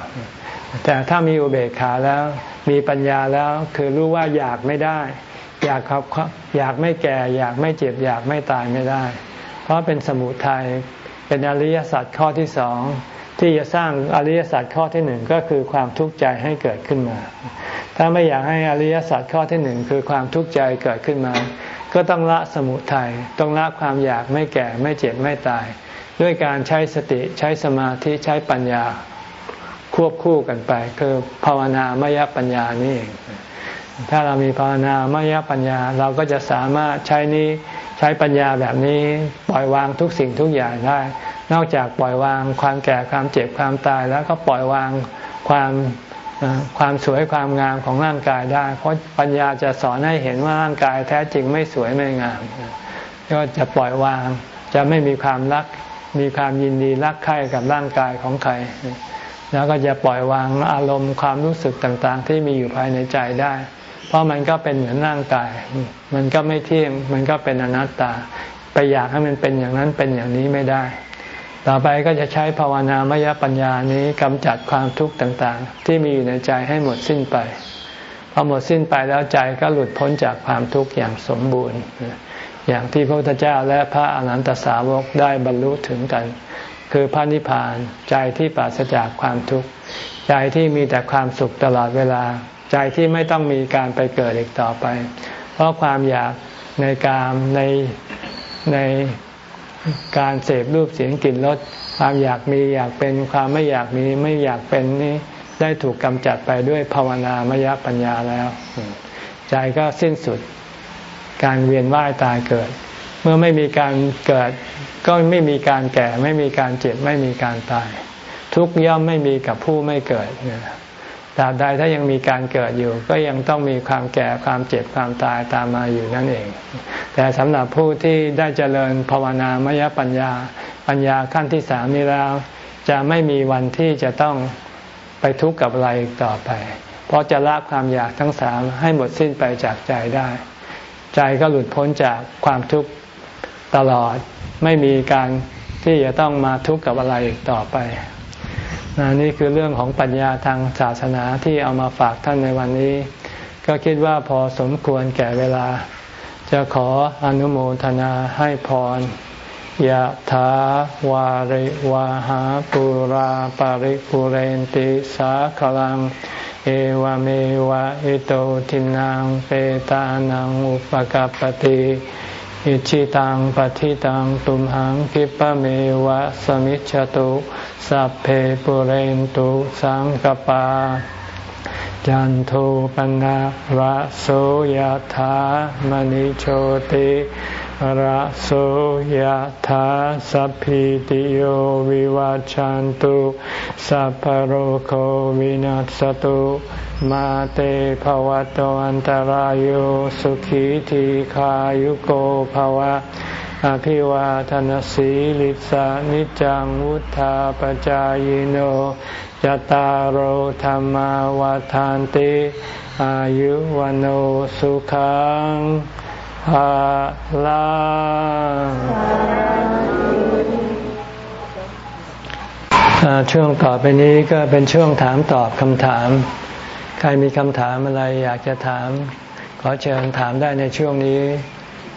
แต่ถ้ามีอุเบกขาแล้วมีปัญญาแล้วคือรู้ว่าอยากไม่ได้ อยากครับอยากไม่แก่ อยากไม่เจ็บ อยากไม่ตายไม่ได้ เพราะเป็นสมุทัยเป็นอริยสัจข้อที่สองที่จะสร้างอริยสัจข้อที่หนึ่งก็คือความทุกข์ใจให้เกิดขึ้นมา ถ้าไม่อยากให้อริยสัจข้อที่หนึ่งคือความทุกข์ใจเกิดขึ้นมา ก็ต้องละสมุทัยต้องละความอยากไม่แก่ไม่เจ็บไม่ตาย ด้วยการใช้สติใช้สมาธิใช้ปัญญาควบคู่กันไป คือภาวนามยปัญญานี่เองถ้าเรามีภาวนามยปัญญาเราก็จะสามารถใช้นี้ใช้ปัญญาแบบนี้ปล่อยวางทุกสิ่งทุกอย่างได้ นอกจากปล่อยวางความแก่ความเจ็บความตายแล้วก็ปล่อยวางความ ความสวยความงามของร่างกายได้ เพราะปัญญาจะสอนให้เห็นว่าร่างกายแท้จริงไม่สวยไม่งาม ก็จะปล่อยวาง จะไม่มีความรัก มีความยินดีรักใคร่กับร่างกายของใคร แล้วก็จะปล่อยวางอารมณ์ความรู้สึกต่างๆ ที่มีอยู่ภายในใจได้ เพราะมันก็เป็นเหมือนร่างกาย มันก็ไม่เที่ยง มันก็เป็นอนัตตา ไปอยากให้มันเป็นอย่างนั้นเป็นอย่างนี้ไม่ได้ ต่อไปก็จะใช้ภาวนามยปัญญานี้กำจัดความทุกข์ต่างๆ ที่มีอยู่ในใจให้หมดสิ้นไปพอหมดสิ้นไปแล้วใจก็หลุดพ้นจากความทุกข์อย่างสมบูรณ์ อย่างที่พระพุทธเจ้าและพระอรหันตสาวกได้บรรลุถึงกัน คือพระนิพพานใจที่ปราศจากความทุกข์ ใจที่มีแต่ความสุขตลอดเวลา ใจที่ไม่ต้องมีการไปเกิดอีกต่อไป เพราะความอยากในการในใน การเสพรูปเสียงกลิ่นรสความอยากมีอยากเป็นความไม่อยากมีไม่อยากเป็นนี้ได้ถูกกำจัดไปด้วยภาวนามยปัญญาแล้ว ใจก็สิ้นสุดการเวียนว่ายตายเกิด เมื่อไม่มีการเกิด ก็ไม่มีการแก่ ไม่มีการเจ็บ ไม่มีการตาย ทุกย่อมไม่มีกับผู้ไม่เกิด ตราบใดถ้ายังมีการเกิดอยู่ ก็ยังต้องมีความแก่ความเจ็บความตายตามมาอยู่นั่นเอง แต่สำหรับผู้ที่ได้เจริญภาวนามยปัญญา ปัญญาขั้นที่สามนี้แล้ว จะไม่มีวันที่จะต้องไปทุกข์กับอะไรต่อไป เพราะจะละความอยากทั้งสามให้หมดสิ้นไปจากใจได้ ใจก็หลุดพ้นจากความทุกข์ตลอด ไม่มีการที่จะต้องมาทุกข์กับอะไรอีกต่อไป นี่คือเรื่องของปัญญาทางศาสนาที่เอามาฝากท่านในวันนี้ ก็คิดว่าพอสมควรแก่เวลา จะขออนุโมทนาให้พรยะถาวาริวาหาปุราปาริปุเรนติสาขลัง เอวเมวะอิโตทินังเปตานังอุปกัปติ อิชิตังปฏิตังตุมหังคิปะเมวะสมิจฉตุสัพเพปุเรนตุสังกปา จันโทปนะระโสยธามณิโชติ ระโสยธาสัพพิติโยวิวาจันตุสัพพโรโควินัสตุมาเตภวัตวันตารโยสุขีทีขายุโกภวะ อภิวาทนสีลิสานิจังวุธาปจายโนจตารโหธรรมวาทานติ อายุวันโอสุขัง ภาลังช่วงต่อไปนี้ก็เป็นช่วงถามตอบคำถาม ใครมีคำถามอะไรอยากจะถาม ขอเชิญถามได้ในช่วงนี้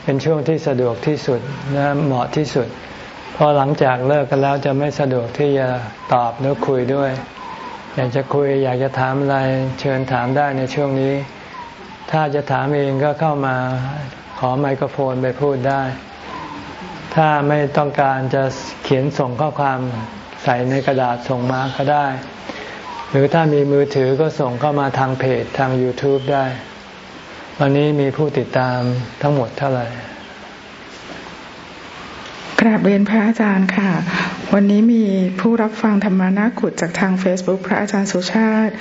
เป็นช่วงที่สะดวกที่สุดและเหมาะที่สุด เพราะหลังจากเลิกกันแล้วจะไม่สะดวกที่จะตอบหรือคุยด้วย อยากจะคุยอยากจะถามอะไร เชิญถามได้ในช่วงนี้ ถ้าจะถามเองก็เข้ามา ขอไมโครโฟนไปพูดได้ ถ้าไม่ต้องการจะเขียนส่งข้อความใส่ในกระดาษส่งมาก็ได้ หรือถ้ามีมือถือก็ส่งเข้ามาทางเพจทาง YouTube ได้ วันนี้มีผู้ติดตามทั้งหมดเท่าไหร่ กราบเรียนพระอาจารย์ค่ะ วันนี้มีผู้รับฟังธรรมานาขุดจากทาง Facebook พระอาจารย์สุชาติ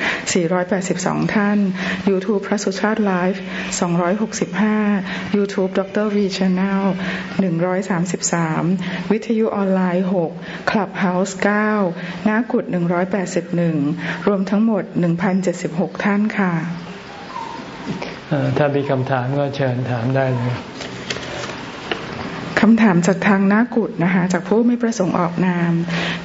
482 ท่าน YouTube พระสุชาติไลฟ์ 265 YouTube ดร V Channel 133 วิทยุออนไลน์ 6 Clubhouse 9นาขุด 181 รวมทั้งหมด 1,076 ท่านค่ะ ถ้ามีคำถามก็เชิญถามได้เลย คำถามจากทางนากุดนะคะ จากผู้ไม่ประสงค์ออกนาม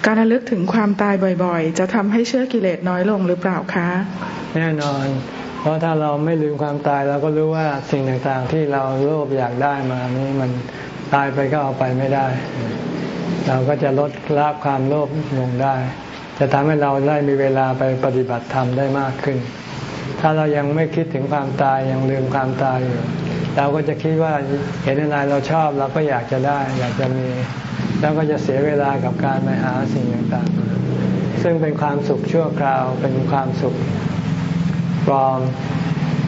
การระลึกถึงความตายบ่อยๆ จะทำให้เชื่อกิเลสน้อยลงหรือเปล่าคะ แน่นอน เพราะถ้าเราไม่ลืมความตายเราก็รู้ว่าสิ่งต่างๆ ที่เราโลภอยากได้มานี่มันตายไปก็เอาไปไม่ได้ เราก็จะลดละความโลภลงได้ จะทำให้เราได้มีเวลาไปปฏิบัติธรรมได้มากขึ้น ถ้าเรายังไม่คิดถึงความตายยังลืมความตายอยู่เราก็จะคิดว่าเห็นอะไรเราชอบเราก็อยากจะได้ อยากจะมี แล้วก็จะเสียเวลากับการไปหาสิ่งต่างๆ ซึ่งเป็นความสุขชั่วคราวเป็นความสุขปลอม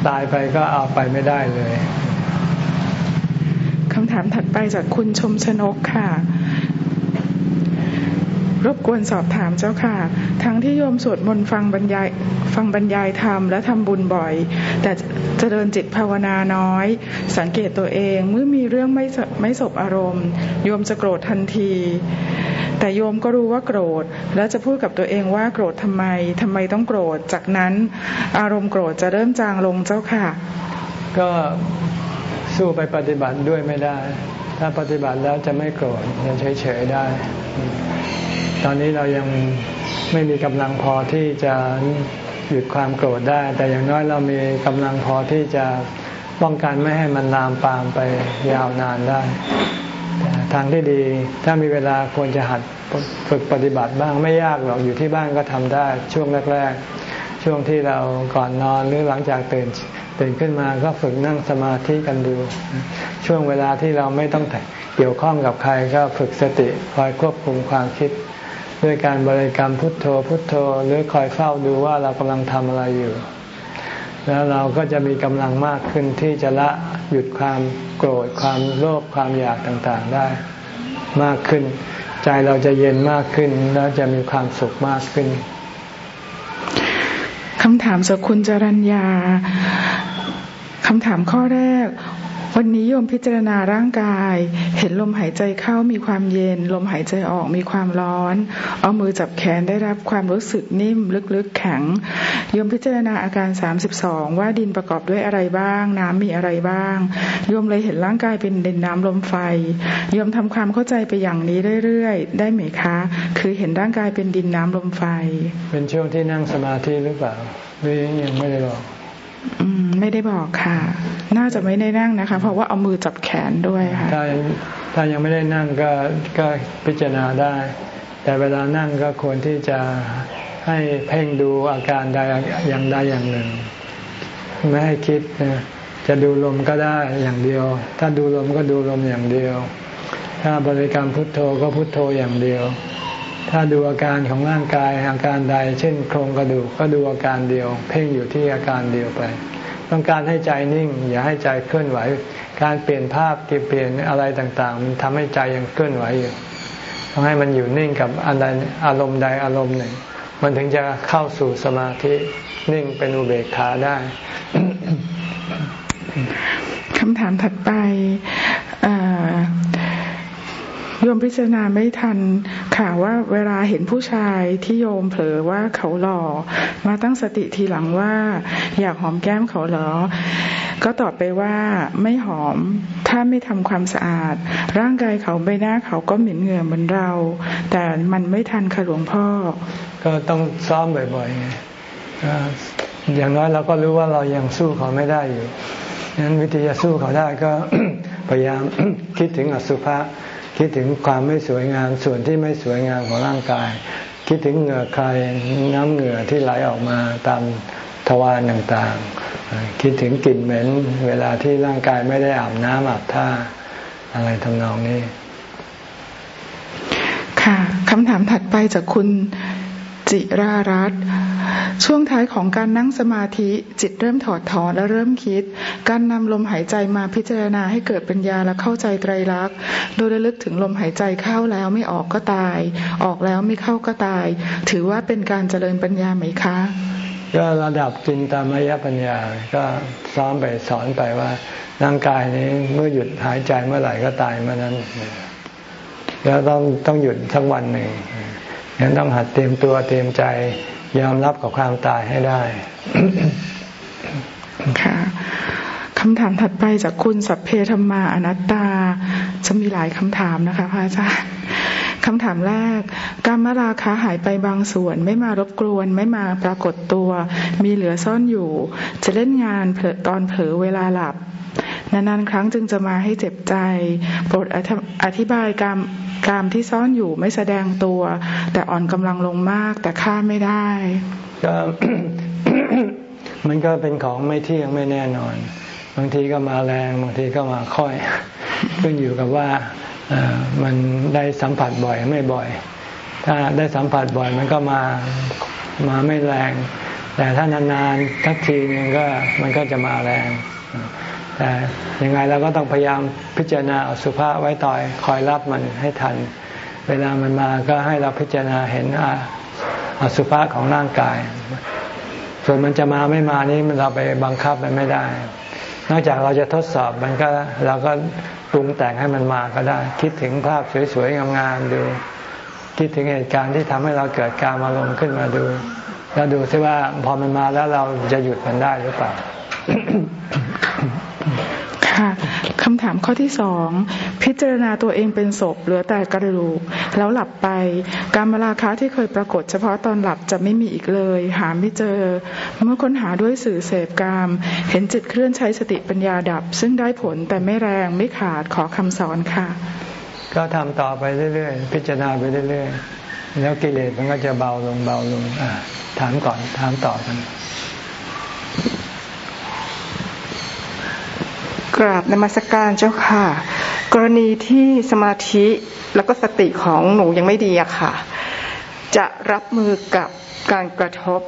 ตายไปก็เอาไปไม่ได้เลยคำถามถัดไปจากคุณชมชนกค่ะ รบกวนสอบถามเจ้าค่ะ ทั้งที่โยมสวดมนต์ฟังบรรยายฟังบรรยายธรรมและทำบุญบ่อย แต่เจริญจิตภาวนาน้อย สังเกตตัวเองเมื่อมีเรื่องไม่ไม่สบอารมณ์ โยมจะโกรธทันที แต่โยมก็รู้ว่าโกรธ แล้วจะพูดกับตัวเองว่าโกรธทำไมทำไมต้องโกรธ จากนั้นอารมณ์โกรธจะเริ่มจางลงเจ้าค่ะ ก็สู้ไปปฏิบัติด้วยไม่ได้ ถ้าปฏิบัติแล้วจะไม่โกรธจะเฉยๆได้ ตอนนี้เรายังไม่มีกำลังพอที่จะหยุดความโกรธได้ แต่อย่างน้อยเรามีกำลังพอที่จะป้องกันไม่ให้มันลามปามไปยาวนานได้ ทางที่ดีถ้ามีเวลาควรจะหัดฝึกปฏิบัติบ้างไม่ยากหรอกอยู่ที่บ้านก็ทำได้ช่วงแรกๆ ช่วงที่เราก่อนนอนหรือหลังจากตื่นตื่นขึ้นมาก็ฝึกนั่งสมาธิกันดู ช่วงเวลาที่เราไม่ต้องเกี่ยวข้องกับใครก็ฝึกสติคอยควบคุมความคิด ด้วยการบริกรรมพุทโธพุทโธหรือคอยเฝ้าดูว่าเรากำลังทำอะไรอยู่ แล้วเราก็จะมีกำลังมากขึ้นที่จะละหยุดความโกรธความโลภความอยากต่างๆได้มากขึ้น ใจเราจะเย็นมากขึ้นแล้วจะมีความสุขมากขึ้นคำถามจากคุณจรัญญาคำถามข้อแรก วันนี้โยมพิจารณาร่างกาย เห็นลมหายใจเข้ามีความเย็น ลมหายใจออกมีความร้อน เอามือจับแขนได้รับความรู้สึกนิ่มลึกๆแข็งโยมพิจารณาอาการ 32 ว่าดินประกอบด้วยอะไรบ้าง น้ำมีอะไรบ้างโยมเลยเห็นร่างกายเป็นดินน้ำลมไฟโยมทำความเข้าใจไปอย่างนี้เรื่อยๆ ได้ไหมคะ คือเห็นร่างกายเป็นดินน้ำลมไฟ เป็นช่วงที่นั่งสมาธิหรือเปล่าหรือยังไม่ได้บอก ไม่ได้บอกค่ะ น่าจะไม่ได้นั่งนะคะ เพราะว่าเอามือจับแขนด้วยค่ะ ถ้าถ้ายังไม่ได้นั่งก็ก็พิจารณาได้ แต่เวลานั่งก็ควรที่จะให้เพ่งดูอาการใดอย่างใดอย่างหนึ่ง ไม่ให้คิดจะดูลมก็ได้อย่างเดียว ถ้าดูลมก็ดูลมอย่างเดียว ถ้าบริกรรมพุทโธก็พุทโธอย่างเดียว ถ้าดูอาการของร่างกายอาการใด เช่น โครงกระดูกก็ดูอาการเดียว เพ่งอยู่ที่อาการเดียวไป ต้องการให้ใจนิ่ง อย่าให้ใจเคลื่อนไหว การเปลี่ยนภาพเปลี่ยนอะไรต่างๆ มันทำให้ใจยังเคลื่อนไหวอยู่ต้องให้มันอยู่นิ่งกับอันใดอารมณ์ใดอารมณ์หนึ่ง มันถึงจะเข้าสู่สมาธินิ่งเป็นอุเบกขาได้คำถามถัดไป โยมพิจารณาไม่ทันข่าวว่าเวลาเห็นผู้ชายที่โยมเผลอว่าเขาหล่อมาตั้งสติทีหลังว่า อยากหอมแก้มเขาเหรอ ก็ตอบไปว่าไม่หอมถ้าไม่ทำความสะอาด ร่างกายเขาใบหน้าเขาก็เหม็นเหงื่อเหมือนเรา แต่มันไม่ทันค่ะหลวงพ่อ ก็ต้องซ้อมบ่อยๆไงอย่างน้อยเราก็รู้ว่าเรายังสู้เขาไม่ได้อยู่นั้นวิธีจะสู้เขาได้ก็พยายามคิดถึงอสุภะ คิดถึงความไม่สวยงามส่วนที่ไม่สวยงามของร่างกาย คิดถึงเหงื่อใครน้ำเหงื่อที่ไหลออกมาตามทวารต่างๆ คิดถึงกลิ่นเหม็นเวลาที่ร่างกายไม่ได้อาบน้ำอาบท่าอะไรทำนองนี้ ค่ะคำถามถัดไปจากคุณจิรารัตน์ ช่วงท้ายของการนั่งสมาธิจิตเริ่มถอดถอนและเริ่มคิด การนำลมหายใจมาพิจารณาให้เกิดปัญญาและเข้าใจไตรลักษณ์ โดยระลึกถึงลมหายใจเข้าแล้วไม่ออกก็ตาย ออกแล้วไม่เข้าก็ตาย ถือว่าเป็นการเจริญปัญญาไหมคะ ก็ระดับจินตามยปัญญาก็ซ้อมไปสอนไปว่าร่างกายนี้เมื่อหยุดหายใจเมื่อไหร่ก็ตายเมื่อนั้น แล้วต้องต้องหยุดทั้งวันหนึ่งงั้นต้องหัดเตรียมตัวเตรียมใจ ยอมรับกับความตายให้ได้ค่ะคำถามถัดไปจากคุณสัพเพธรรมาอนัตตา จะมีหลายคำถามนะคะพระอาจารย์คำถามแรก การมราคาหายไปบางส่วน ไม่มารบกวน ไม่มาปรากฏตัว มีเหลือซ่อนอยู่ จะเล่นงานตอนเผลอเวลาหลับ นานๆครั้งจึงจะมาให้เจ็บใจโปรดอธิบายกรรมกรรมที่ซ่อนอยู่ไม่แสดงตัว แต่อ่อนกำลังลงมากแต่ฆ่าไม่ได้ก็มันก็เป็นของไม่เที่ยงไม่แน่นอน บางทีก็มาแรงบางทีก็มาค่อยขึ้นอยู่กับว่ามันได้สัมผัสบ่อยไม่บ่อย ถ้าได้สัมผัสบ่อยมันก็มามาไม่แรง แต่ถ้านานๆทักทีนึงก็มันก็จะมาแรง แต่ยังไงเราก็ต้องพยายามพิจารณาอสุภะไว้ต่อยคอยรับมันให้ทัน เวลามันมาก็ให้เราพิจารณาเห็นอสุภะของร่างกาย ส่วนมันจะมาไม่มานี้มันเราไปบังคับมันไม่ได้ นอกจากเราจะทดสอบมันก็เราก็ปรุงแต่งให้มันมาก็ได้ คิดถึงภาพสวยๆงามๆดูคิดถึงเหตุการณ์ที่ทำให้เราเกิดการอารมณ์ขึ้นมาดู แล้วดูซิว่าพอมันมาแล้วเราจะหยุดมันได้หรือเปล่า ค่ะคำถามข้อที่สองพิจารณาตัวเองเป็นศพเหลือแต่กระดูกแล้วหลับไป การมาราคะที่เคยปรากฏเฉพาะตอนหลับจะไม่มีอีกเลย หาไม่เจอ เมื่อค้นหาด้วยสื่อเสพกาม เห็นจิตเคลื่อนใช้สติปัญญาดับ ซึ่งได้ผลแต่ไม่แรงไม่ขาดขอคำสอนค่ะ ก็ทำต่อไปเรื่อยๆ พิจารณาไปเรื่อยๆ แล้วกิเลสมันก็จะเบาลงเบาลงถามก่อนถามต่อกัน กราบนมัสการเจ้าค่ะ กรณีที่สมาธิแล้วก็สติของหนูยังไม่ดีอะค่ะ จะรับมือกับการกระทบ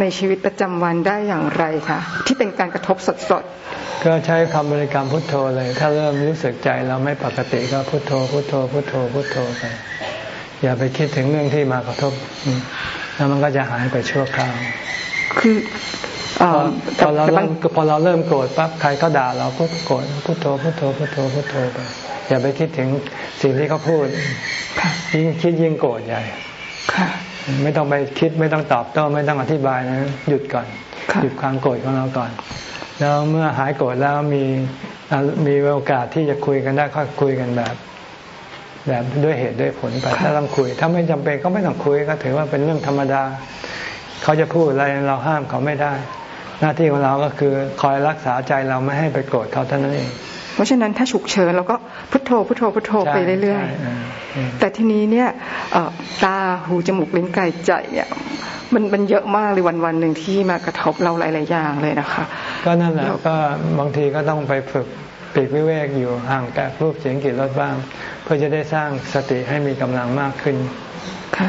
ในชีวิตประจำวันได้อย่างไรคะที่เป็นการกระทบสดๆก็ใช้คำบริกรรมพุทโธเลย ถ้าเริ่มรู้สึกใจเราไม่ปกติก็พุทโธพุทโธพุทโธพุทโธไปอย่าไปคิดถึงเรื่องที่มากระทบ แล้วมันก็จะหายไปชั่วคราวคือ พออพอเราแต่บาเริ่งมพอเราเริ่มโกรธปั๊บใครเขาด่าเราพุทโกรธพุทโธพุทโธพุทโธพุทโธไปอย่าไปคิดถึงสิ่งที่เขาพูดค่ะยิ่งคิดยิ่งโกรธใหญ่ค่ะไม่ต้องไปคิดไม่ต้องตอบโต้ไม่ต้องอธิบายนะ หยุดก่อนค่ะหยุดความโกรธของเราก่อน แล้วเมื่อหายโกรธแล้วมีมีโอกาสที่จะคุยกันได้ก็คุยกันแบบ แบบด้วยเหตุด้วยผลไปถ้าต้องคุย ถ้าไม่จำเป็นก็ไม่ต้องคุยก็ถือว่าเป็นเรื่องธรรมดา เขาจะพูดอะไรเราห้ามเขาไม่ได้ หน้าที่ของเราก็คือคอยรักษาใจเราไม่ให้ไปโกรธเขาเท่านั้นเอง เพราะฉะนั้นถ้าฉุกเฉินเราก็พุทโธพุทโธพุทโธไปเรื่อยใช่ๆๆแต่ทีนี้เนี่ยเอ่อตาหูจมูกลิ้นกายใจเนี่ยมันมันเยอะมากเลยวันวันๆหนึ่งที่มากระทบเราหลาย ๆ อย่างเลยนะคะ ก็นั่นแหละก็บางทีก็ต้องไปฝึกปีกวิเวกอยู่ห่างจากรูปเสียงกลิ่นรสบ้าง เพื่อจะได้สร้างสติให้มีกำลังมากขึ้นค่ะ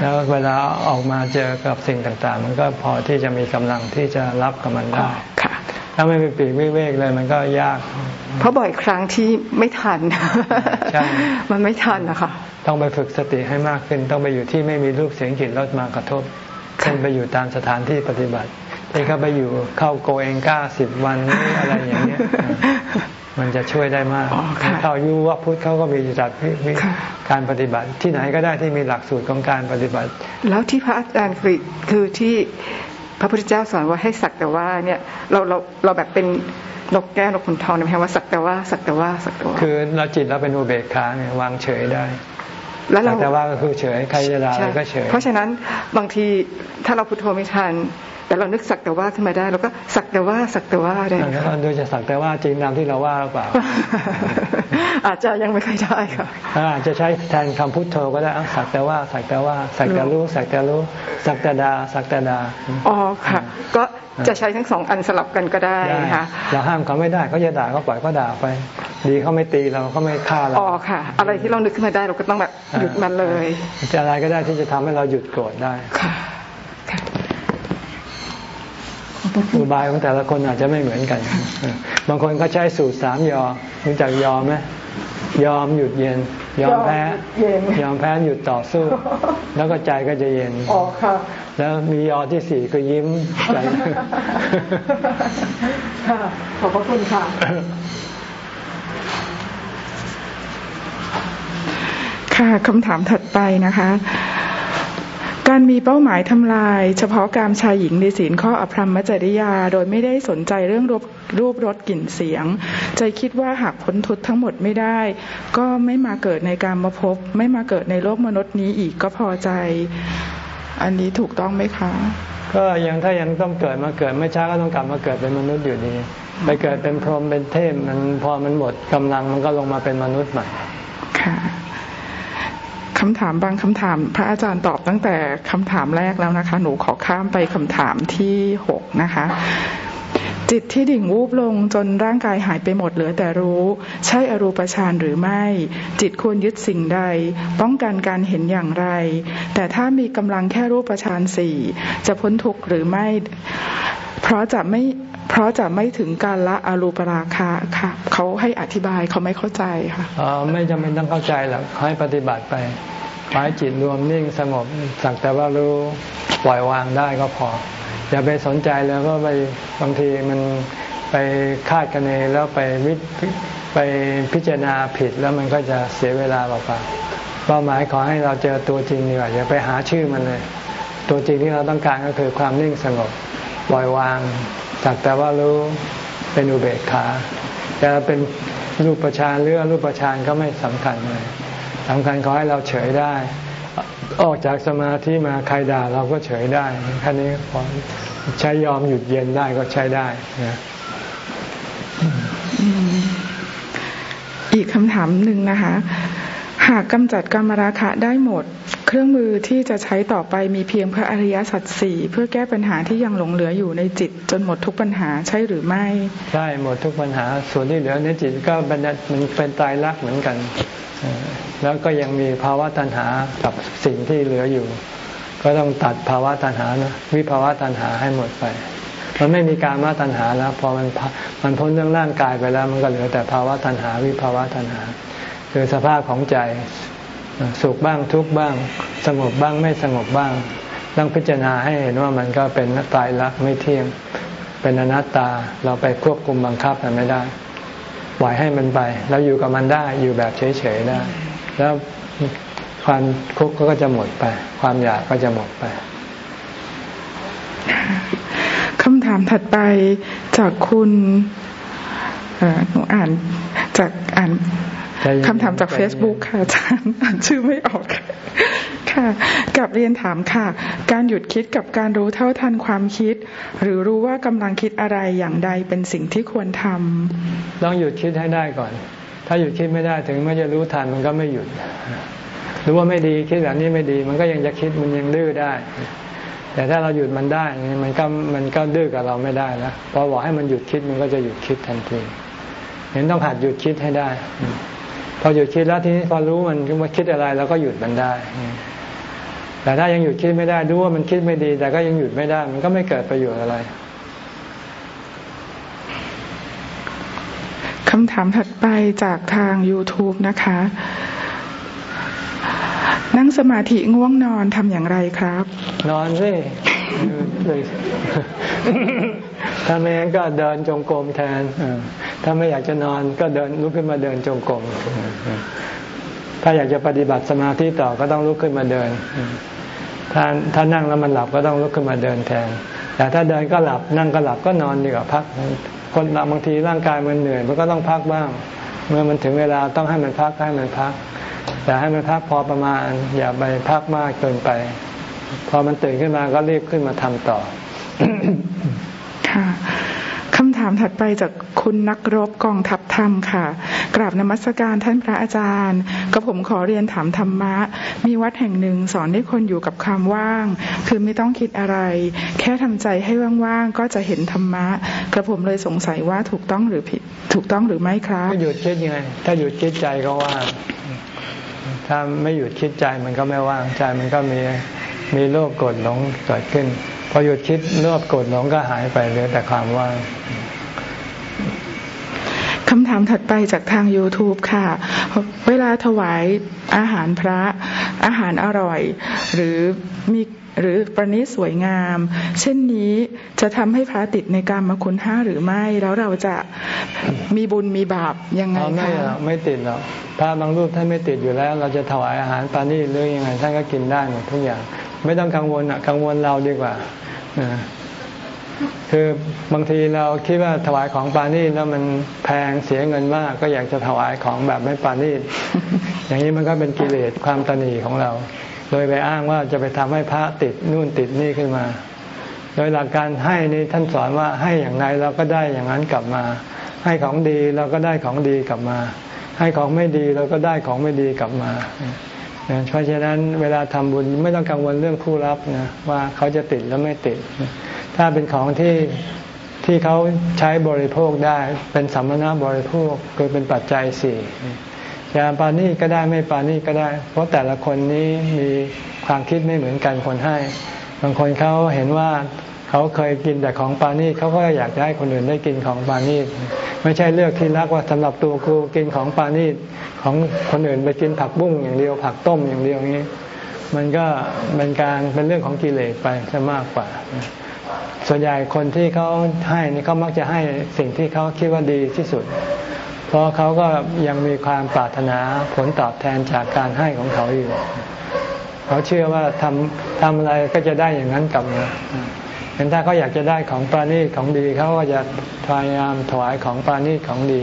แล้วเวลาออกมาเจอกับสิ่งต่างๆ มันก็พอที่จะมีกำลังที่จะรับกับมันได้ค่ะ ถ้าไม่มีปีกวิเวกเลยมันก็ยาก เพราะบ่อยครั้งที่ไม่ทันใช่มันไม่ทันนะคะต้องไปฝึกสติให้มากขึ้น ต้องไปอยู่ที่ไม่มีรูปเสียงกลิ่นรสมากระทบเช่นไปอยู่ตามสถานที่ปฏิบัติที่เขาไปอยู่เข้าโกเองก้าสิบวันหรืออะไรอย่างเงี้ย มันจะช่วยได้มากอ๋อค่ะเข้ายุวพุทธเขาก็มีจัดวิวิค่ะการปฏิบัติ ที่ไหนก็ได้ที่มีหลักสูตรของการปฏิบัติ แล้วที่พระอาจารย์คือคือที่พระพุทธเจ้าสอนว่าให้สักแต่ว่าเนี่ยเราเราเราแบบเป็นนกแก้วนกขุนทองนะไหมคะว่าสักแต่ว่าสักแต่ว่าสักแต่ว่าคือเราจิตเราเป็นอุเบกขาเนี่ยวางเฉยได้แล้วเราแต่ว่าก็คือเฉยใครจะด่าอะไรใช่ก็เฉย เพราะฉะนั้นบางทีถ้าเราพุทโธไม่ทัน แต่เรานึกสักแต่ว่าขึ้นมาได้เราก็สักแต่ว่าสักแต่ว่าได้แล้วก็โดยจะสักแต่ว่าจริงตามที่เราว่าหรือเปล่า อาจจะยังไม่ค่อยได้ค่ะอาจจะใช้แทนคำพุทโธก็ได้อะสักแต่ว่าสักแต่ว่าสักแต่รู้สักแต่รู้สักแต่ดาสักแต่ดาอ๋อค่ะ ก็จะใช้ทั้งสองอันสลับกันก็ได้ได้ค่ะเราห้ามเขาไม่ได้เขาจะด่าก็ปล่อยเขาด่าไป ดีเขาไม่ตีเราเขาไม่ฆ่าเราอ๋อค่ะ อะไรที่เรานึกขึ้นมาได้เราก็ต้องแบบหยุดมันเลยจะอะไรก็ได้ที่จะทำให้เราหยุดโกรธได้ค่ะค่ะ อุบายของแต่ละคนอาจจะไม่เหมือนกัน บางคนก็ใช้สูตรสามยอรู้จักยอมไหมยอมหยุดเย็น ยอมแพ้เย็นยอมแพ้หยุดต่อสู้ แล้วก็ใจก็จะเย็นอ๋อค่ะ แล้วมียอที่สี่คือยิ้มใจค่ะขอบพระคุณค่ะ ค่ะคำถามถัดไปนะคะ การมีเป้าหมายทำลาย เฉพาะการชายหญิงในศีลข้ออภรรมจริยา โดยไม่ได้สนใจเรื่องรูปรูปรสกลิ่นเสียง ใจคิดว่าหากพ้นทุกข์ทั้งหมดไม่ได้ ก็ไม่มาเกิดในการมาพบ ไม่มาเกิดในโลกมนุษย์นี้อีกก็พอใจ อันนี้ถูกต้องไหมคะ ก็ยังถ้ายังต้องเกิดมาเกิดไม่ช้าก็ต้องกลับมาเกิดเป็นมนุษย์อยู่ดี ไปเกิดเป็นพรหมเป็นเทพมันพอมันหมดกำลังมันก็ลงมาเป็นมนุษย์ใหม่ค่ะ คำถามบางคำถาม พระอาจารย์ตอบตั้งแต่คำถามแรกแล้วนะคะ หนูขอข้ามไปคำถามที่หกนะคะ จิตที่ดิ่งวูบลงจนร่างกายหายไปหมดเหลือแต่รู้ ใช่อรูปฌานหรือไม่ จิตควรยึดสิ่งใด ป้องกันการเห็นอย่างไร แต่ถ้ามีกำลังแค่รูปฌานสี่จะพ้นทุกข์หรือไม่ เพราะจะไม่เพราะจะไม่ถึงการละอรูปราคะค่ะเขาให้อธิบายเขาไม่เข้าใจค่ะอ่อไม่จำเป็นต้องเข้าใจหรอกให้ปฏิบัติไปขอให้จิตรวมนิ่งสงบสักแต่ว่ารู้ปล่อยวางได้ก็พอ อย่าไปสนใจแล้วก็ไปบางทีมันไปคาดคะเนแล้วไปวิไปพิจารณาผิดแล้วมันก็จะเสียเวลาเปล่าๆเป้าหมายขอให้เราเจอตัวจริงดีกว่าอย่าไปหาชื่อมันเลย ตัวจริงที่เราต้องการก็คือความนิ่งสงบปล่อยวางสักแต่ว่ารู้เป็นอุเบกขาจะเป็นรูปฌานหรือรูปฌานก็ไม่สำคัญเลยสำคัญขอให้เราเฉยได้ ออกจากสมาธิมาใครด่าเราก็เฉยได้แค่นี้พอใช้ยอมหยุดเย็นได้ก็ใช้ได้นะอีกคำถามหนึ่งนะคะ หากกำจัดกรรมราคะได้หมด เครื่องมือที่จะใช้ต่อไปมีเพียงพระอริยสัจสี่เพื่อแก้ปัญหาที่ยังหลงเหลืออยู่ในจิต จนหมดทุกปัญหาใช่หรือไม่ใช่หมดทุกปัญหา ส่วนที่เหลือในจิตก็มันเป็นตายรักเหมือนกัน แล้วก็ยังมีภาวะตัณหากับสิ่งที่เหลืออยู่ ก็ต้องตัดภาวะตัณหานะวิภาวะตัณหาให้หมดไป มันไม่มีการมาตัณหาแล้วพอมันมันพ้นเรื่องร่างกายไปแล้ว มันก็เหลือแต่ภาวะตัณหา วิภาวะตัณหา คือสภาพของใจสุขบ้างทุกบ้าง สงบบ้างไม่สงบบ้าง ต้องพิจารณาให้เห็นว่ามันก็เป็นตายรักไม่เที่ยง เป็นอนัตตาเราไปควบคุมบังคับมันไม่ได้ ปล่อยให้มันไป เราอยู่กับมันได้อยู่แบบเฉยๆได้ แล้วความคุกก็จะหมดไป ความอยากก็จะหมดไปคำถามถัดไปจากคุณหนูอ่านจากอ่านคำถามจาก Facebook ค่ะอาจารย์อ่านชื่อไม่ออก ค่ะกับเรียนถามค่ะ การหยุดคิดกับการรู้เท่าทันความคิด หรือรู้ว่ากำลังคิดอะไรอย่างใดเป็นสิ่งที่ควรทำต้องหยุดคิดให้ได้ก่อน ถ้าหยุดคิดไม่ได้ถึงแม้จะรู้ทันมันก็ไม่หยุดรู้ว่าไม่ดีคิดแบบนี้ไม่ดี มันก็ยังจะคิดมันยังดื้อได้ แต่ถ้าเราหยุดมันได้มันก็มันก็ดื้อกับเราไม่ได้แล้วพอบอกให้มันหยุดคิดมันก็จะหยุดคิดทันทีเห็นต้องหัดหยุดคิดให้ได้พอหยุดคิดแล้วทีนี้พอรู้มันว่าคิดอะไรเราก็หยุดมันได้ แต่ถ้ายังหยุดคิดไม่ได้รู้ว่ามันคิดไม่ดี แต่ก็ยังหยุดไม่ได้ มันก็ไม่เกิดประโยชน์อะไรคำถามถัดไปจากทาง YouTube นะคะ นั่งสมาธิง่วงนอนทำอย่างไรครับ นอนสิถ้าไม่งั้นก็เดินจงกรมแทนถ้าไม่อยากจะนอนก็เดินลุกขึ้นมาเดินจงกรม ถ้าอยากจะปฏิบัติสมาธิต่อก็ต้องลุกขึ้นมาเดิน ถ้าถ้านั่งแล้วมันหลับก็ต้องลุกขึ้นมาเดินแทน แต่ถ้าเดินก็หลับนั่งก็หลับก็นอนดีกว่าพัก คนเราบางทีร่างกายมันเหนื่อยมันก็ต้องพักบ้าง เมื่อมันถึงเวลาต้องให้มันพักให้มันพัก แต่ให้มันพักพอประมาณ อย่าไปพักมากเกินไป พอมันตื่นขึ้นมาก็รีบขึ้นมาทำต่อค่ะคำถามถัดไปจากคุณนักรบกองทัพธรรมค่ะ กราบนมัสการท่านพระอาจารย์ก็ผมขอเรียนถามธรรมะ มีวัดแห่งหนึ่งสอนให้คนอยู่กับความว่าง คือไม่ต้องคิดอะไร แค่ทำใจให้ว่างๆ ก็จะเห็นธรรมะ กระผมเลยสงสัยว่าถูกต้องหรือผิด ถูกต้องหรือไม่ครับหยุดคิดยังไง ถ้าหยุดคิดใจก็ว่าง ถ้าไม่หยุดคิดใจมันก็ไม่ว่าง ใจมันก็มีมีโลภโกรธหลงเกิดขึ้น พอหยุดคิดโลภโกรธหลงก็หายไปเหลือแต่ความว่าง คำถามถัดไปจากทาง YouTube ค่ะ เวลาถวายอาหารพระอาหารอร่อย หรือมีหรือประณีตสวยงาม เช่นนี้จะทำให้พระติดในการมคุณห้าหรือไม่ แล้วเราจะมีบุญมีบาปยังไงคะไม่ไม่ติดหรอกพระบางรูปท่านไม่ติดอยู่แล้ว เราจะถวายอาหารปานีหรือยังไงท่านก็กินได้หมดทุกอย่าง ไม่ต้องกังวลอะกังวลเราดีกว่า คือบางทีเราคิดว่าถวายของปานีแล้วมันแพงเสียเงินมากก็อยากจะถวายของแบบไม่ปานีอย่างนี้มันก็เป็นกิเลสความตนีของเรา โดยไปอ้างว่าจะไปทำให้พระติดนู่นติดนี่ขึ้นมา โดยหลักการให้นี่ท่านสอนว่าให้อย่างไรเราก็ได้อย่างนั้นกลับมา ให้ของดีเราก็ได้ของดีกลับมา ให้ของไม่ดีเราก็ได้ของไม่ดีกลับมาเพราะฉะนั้นเวลาทำบุญไม่ต้องกังวลเรื่องผู้รับนะว่าเขาจะติดแล้วไม่ติด ถ้าเป็นของที่ที่เขาใช้บริโภคได้ เป็นสัมมนาบริโภคคือเป็นปัจจัยสี่ยาปานี่ก็ได้ไม่ปานี่ก็ได้ เพราะแต่ละคนนี้มีความคิดไม่เหมือนกันคนให้ บางคนเขาเห็นว่าเขาเคยกินแต่ของปานี่เขาก็อยากให้คนอื่นได้กินของปานี่ไม่ใช่เลือกที่รักว่าสำหรับตัวกูกินของปานี่ของคนอื่นไปกินผักบุ้งอย่างเดียว ผักต้มอย่างเดียวนี้ มันก็เป็นการเป็นเรื่องของกิเลสไปซะมากกว่า ส่วนใหญ่คนที่เขาให้นี่เขามักจะให้สิ่งที่เขาคิดว่าดีที่สุด เพราะเขาก็ยังมีความปรารถนาผลตอบแทนจากการให้ของเขาอยู่ เขาเชื่อว่าทำทำอะไรก็จะได้อย่างนั้นกลับมาเห็นถ้าเขาอยากจะได้ของปราณีของดีเขาก็จะพยายามถวายของปราณีของดี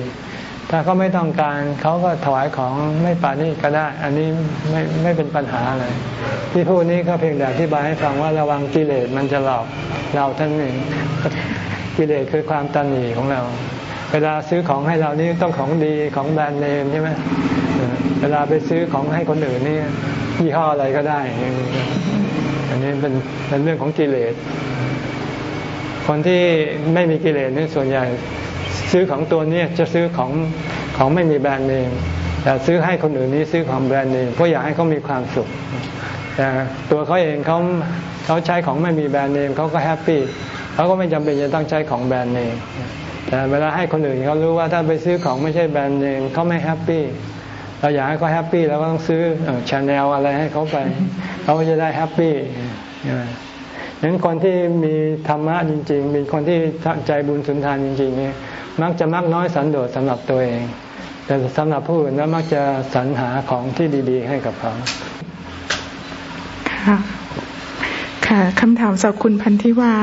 ถ้าเขาไม่ต้องการเขาก็ถวายของไม่ปานี่ก็ได้ อันนี้ไม่ไม่เป็นปัญหาเลยที่พูดนี้ก็เพียงแต่อธิบายให้ฟังว่าระวังกิเลสมันจะหลอกเราท่านเองกิเลสคือความตันหนีของเรา เวลาซื้อของให้เรานี่ต้องของดีของแบรนด์เนมใช่ไหมเวลาไปซื้อของให้คนอื่นนี่ยี่ห้ออะไรก็ได้ อันนี้เป็นเป็นเรื่องของกิเลสคนที่ไม่มีกิเลสนี่ส่วนใหญ่ ซื้อของตัวนี้จะซื้อของของไม่มีแบรนด์เนมแต่ซื้อให้คนอื่นนี้ซื้อของแบรนด์เนมเพราะอยากให้เขามีความสุข แต่ตัวเขาเองเขาเขาใช้ของไม่มีแบรนด์เนมเขาก็ happy เขาก็ไม่จำเป็นจะต้องใช้ของแบรนด์เนมแต่เวลาให้คนอื่นเขารู้ว่าถ้าไปซื้อของไม่ใช่แบรนด์เนมเขาไม่ happy เราอยากให้เขา happy เราก็ต้องซื้อชาแนลอะไรให้เขาไปเขาก็จะได้ happyนั้นคนที่มีธรรมะจริง ๆ มีคนที่ใจบุญสุนทานจริงๆเนี่ย มักจะมักน้อยสันโดษสำหรับตัวเอง แต่สำหรับผู้อื่นแล้วมักจะสรรหาของที่ดีๆ ให้กับเขาค่ะค่ะคำถามจากคุณพันธิวา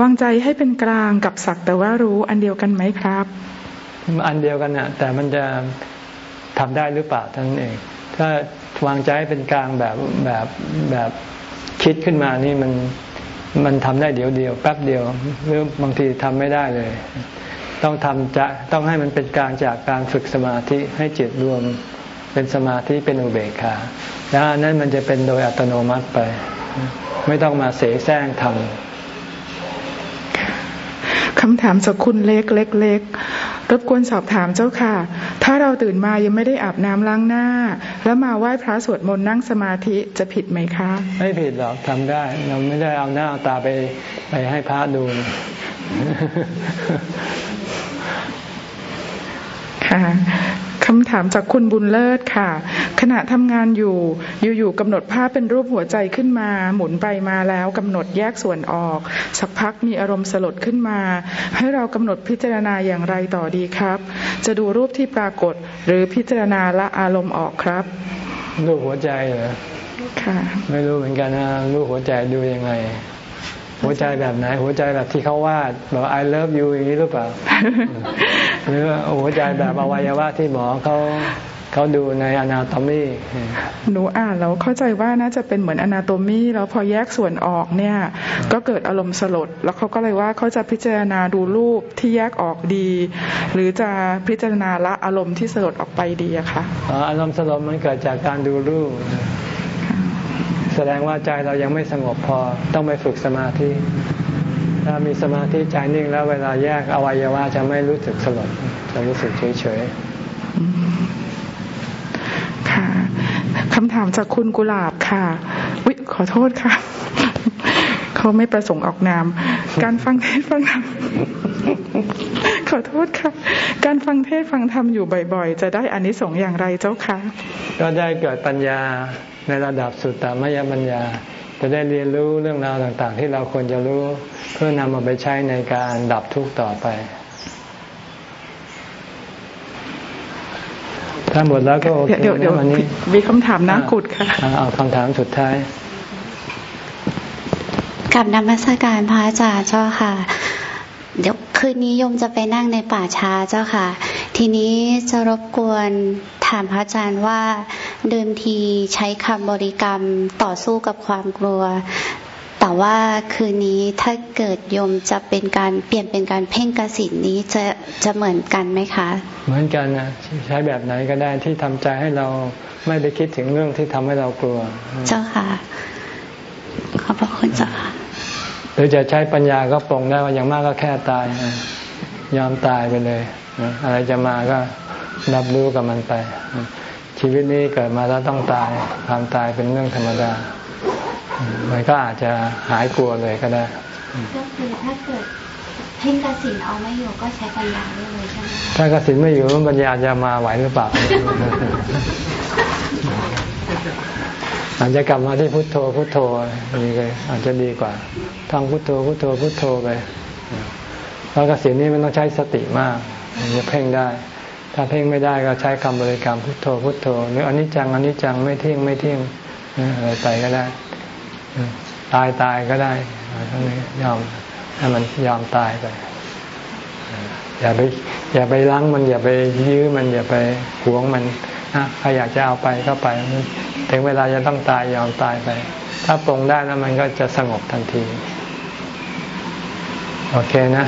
วางใจให้เป็นกลางกับสักแต่ว่ารู้อันเดียวกันไหมครับ อันเดียวกันนะแต่มันจะทำได้หรือเปล่าท่านเอง ถ้าวางใจให้เป็นกลางแบบแบบแบบคิดขึ้นมานี่มันมันทำได้เดียวเดียวแป๊บเดียวหรือบางทีทำไม่ได้เลย ต้องทำจะต้องให้มันเป็นกลางจากการฝึกสมาธิให้จิตรวมเป็นสมาธิเป็นอุเบกขาแล้วนั้นมันจะเป็นโดยอัตโนมัติไป ไม่ต้องมาเสแสร้งทำคำถามจากคุณเล็กเล็กเล็กรบกวนสอบถามเจ้าค่ะ ถ้าเราตื่นมายังไม่ได้อาบน้ำล้างหน้า แล้วมาไหว้พระสวดมนต์นั่งสมาธิจะผิดไหมคะ ไม่ผิดหรอกทำได้ เราไม่ได้เอาหน้าเอาตาไปไปให้พระดู ค่ะคำถามจากคุณบุญเลิศค่ะ ขณะทำงานอยู่ อยู่ๆกำหนดภาพเป็นรูปหัวใจขึ้นมา หมุนไปมาแล้วกำหนดแยกส่วนออก สักพักมีอารมณ์สลดขึ้นมา ให้เรากำหนดพิจารณาอย่างไรต่อดีครับ จะดูรูปที่ปรากฏ หรือพิจารณาละอารมณ์ออกครับ รูปหัวใจเหรอค่ะ ไม่รู้เหมือนกันนะรูปหัวใจดูยังไง หัวใจแบบไหน หัวใจแบบที่เขาวาดแบบ I love you อย่างนี้หรือเปล่า หรือหัวใจแบบอวัยวะที่หมอเขาเขาดูในอนาโตมีหนูอ่านแล้วเข้าใจว่าน่าจะเป็นเหมือนอนาโตมีแล้วพอแยกส่วนออกเนี่ย ก็เกิดอารมณ์สลด แล้วเขาก็เลยว่าเขาจะพิจารณาดูรูปที่แยกออกดี หรือจะพิจารณาละอารมณ์ที่สลดออกไปดีอะคะอารมณ์สลดมันเกิดจากการดูรูปแส ดงว่าใจเรายังไม่สงบพอต้องไปฝึกสมาธิ ถ้ามีสมาธิใจนิ่งแล้วเวลาแยกอวัยวะจะไม่รู้สึกสลดจะรู้สึกเฉยเฉยค่ะคำถามจากคุณกุหลาบค่ะวิขอโทษค่ะ เขาไม่ประสงค์ออกนาม การฟังเทศฟังธรรม ขอโทษค่ะ การฟังเทศฟังธรรมอยู่บ่อยๆ จะได้อานิสงส์อย่างไรเจ้าคะก็ได้เกิดปัญญาในระดับสุตตมยปัญญา จะได้เรียนรู้เรื่องราวต่างๆ ที่เราควรจะรู้เพื่อนำมาไปใช้ในการดับทุกข์ต่อไป ถ้าหมดแล้วก็โอเคเดี๋ยวเดี๋ยววันนี้มีคำถามน้ากุดค่ะเอาคำถามสุดท้ายกับนมัสการพระอาจารย์เจ้าค่ะ เดี๋ยว คืนนี้โยมจะไปนั่งในป่าช้าเจ้าค่ะ ทีนี้จะรบกวนถามพระอาจารย์ว่าเดิมทีใช้คำบริกรรมต่อสู้กับความกลัว แต่ว่าคืนนี้ถ้าเกิดยมจะเป็นการเปลี่ยนเป็นการเพ่งกสินนี้จะจะเหมือนกันไหมคะ เหมือนกันนะใช้แบบไหนก็ได้ที่ทำใจให้เราไม่ไปคิดถึงเรื่องที่ทำให้เรากลัว เจ้าค่ะ ขอบพระคุณเจ้าค่ะห รือจะใช้ปัญญาก็ปรงได้ว่าอย่างมากก็แค่ตาย ยอมตายไปเลย อะไรจะมาก็รับรู้กับมันไป ชีวิตนี้เกิดมาแล้วต้องตาย ความตายเป็นเรื่องธรรมดา มันก็อาจจะหายกลัวเลยก็ได้ก็คือถ้าเกิดเพ่งกสินเอาไม่อยู่ก็ใช้ปัญญาได้เลยใช่ไหมถ้ากสินไม่อยู่ปัญญาจะมาไหวหรือเปล่า อาจจะกลับมาที่พุทโธพุทโธนี่เลยอาจจะดีกว่าท่องพุทโธพุทโธพุทโธไปเพราะกสินนี้มันต้องใช้สติมากจะเพ่งได้ ถ้าเพ่งไม่ได้ก็ใช้คำบริกรรมพุทโธพุทโธหรืออนิจจังอนิจจังไม่เที่ยงไม่เที่ยงอะไรไปก็ได้ ตายตายก็ได้ทั้งนี้ยอมให้มันยอมตายไปอย่าไปอย่าไปล้างมันอย่าไปยื้อมันอย่าไปหวงมัน ใครอยากจะเอาไปก็ไป ถึงเวลาจะต้องตายยอมตายไป ถ้าปรงได้แล้วมันก็จะสงบทันที โอเคนะ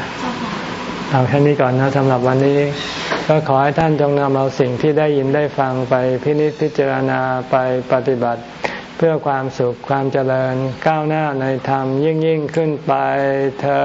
เอาแค่นี้ก่อนนะสำหรับวันนี้ ก็ขอให้ท่านจงนำเอาสิ่งที่ได้ยินได้ฟังไปพินิจพิจารณาไปปฏิบัติ เพื่อความสุขความเจริญก้าวหน้าในธรรมยิ่งยิ่งขึ้นไปเธอ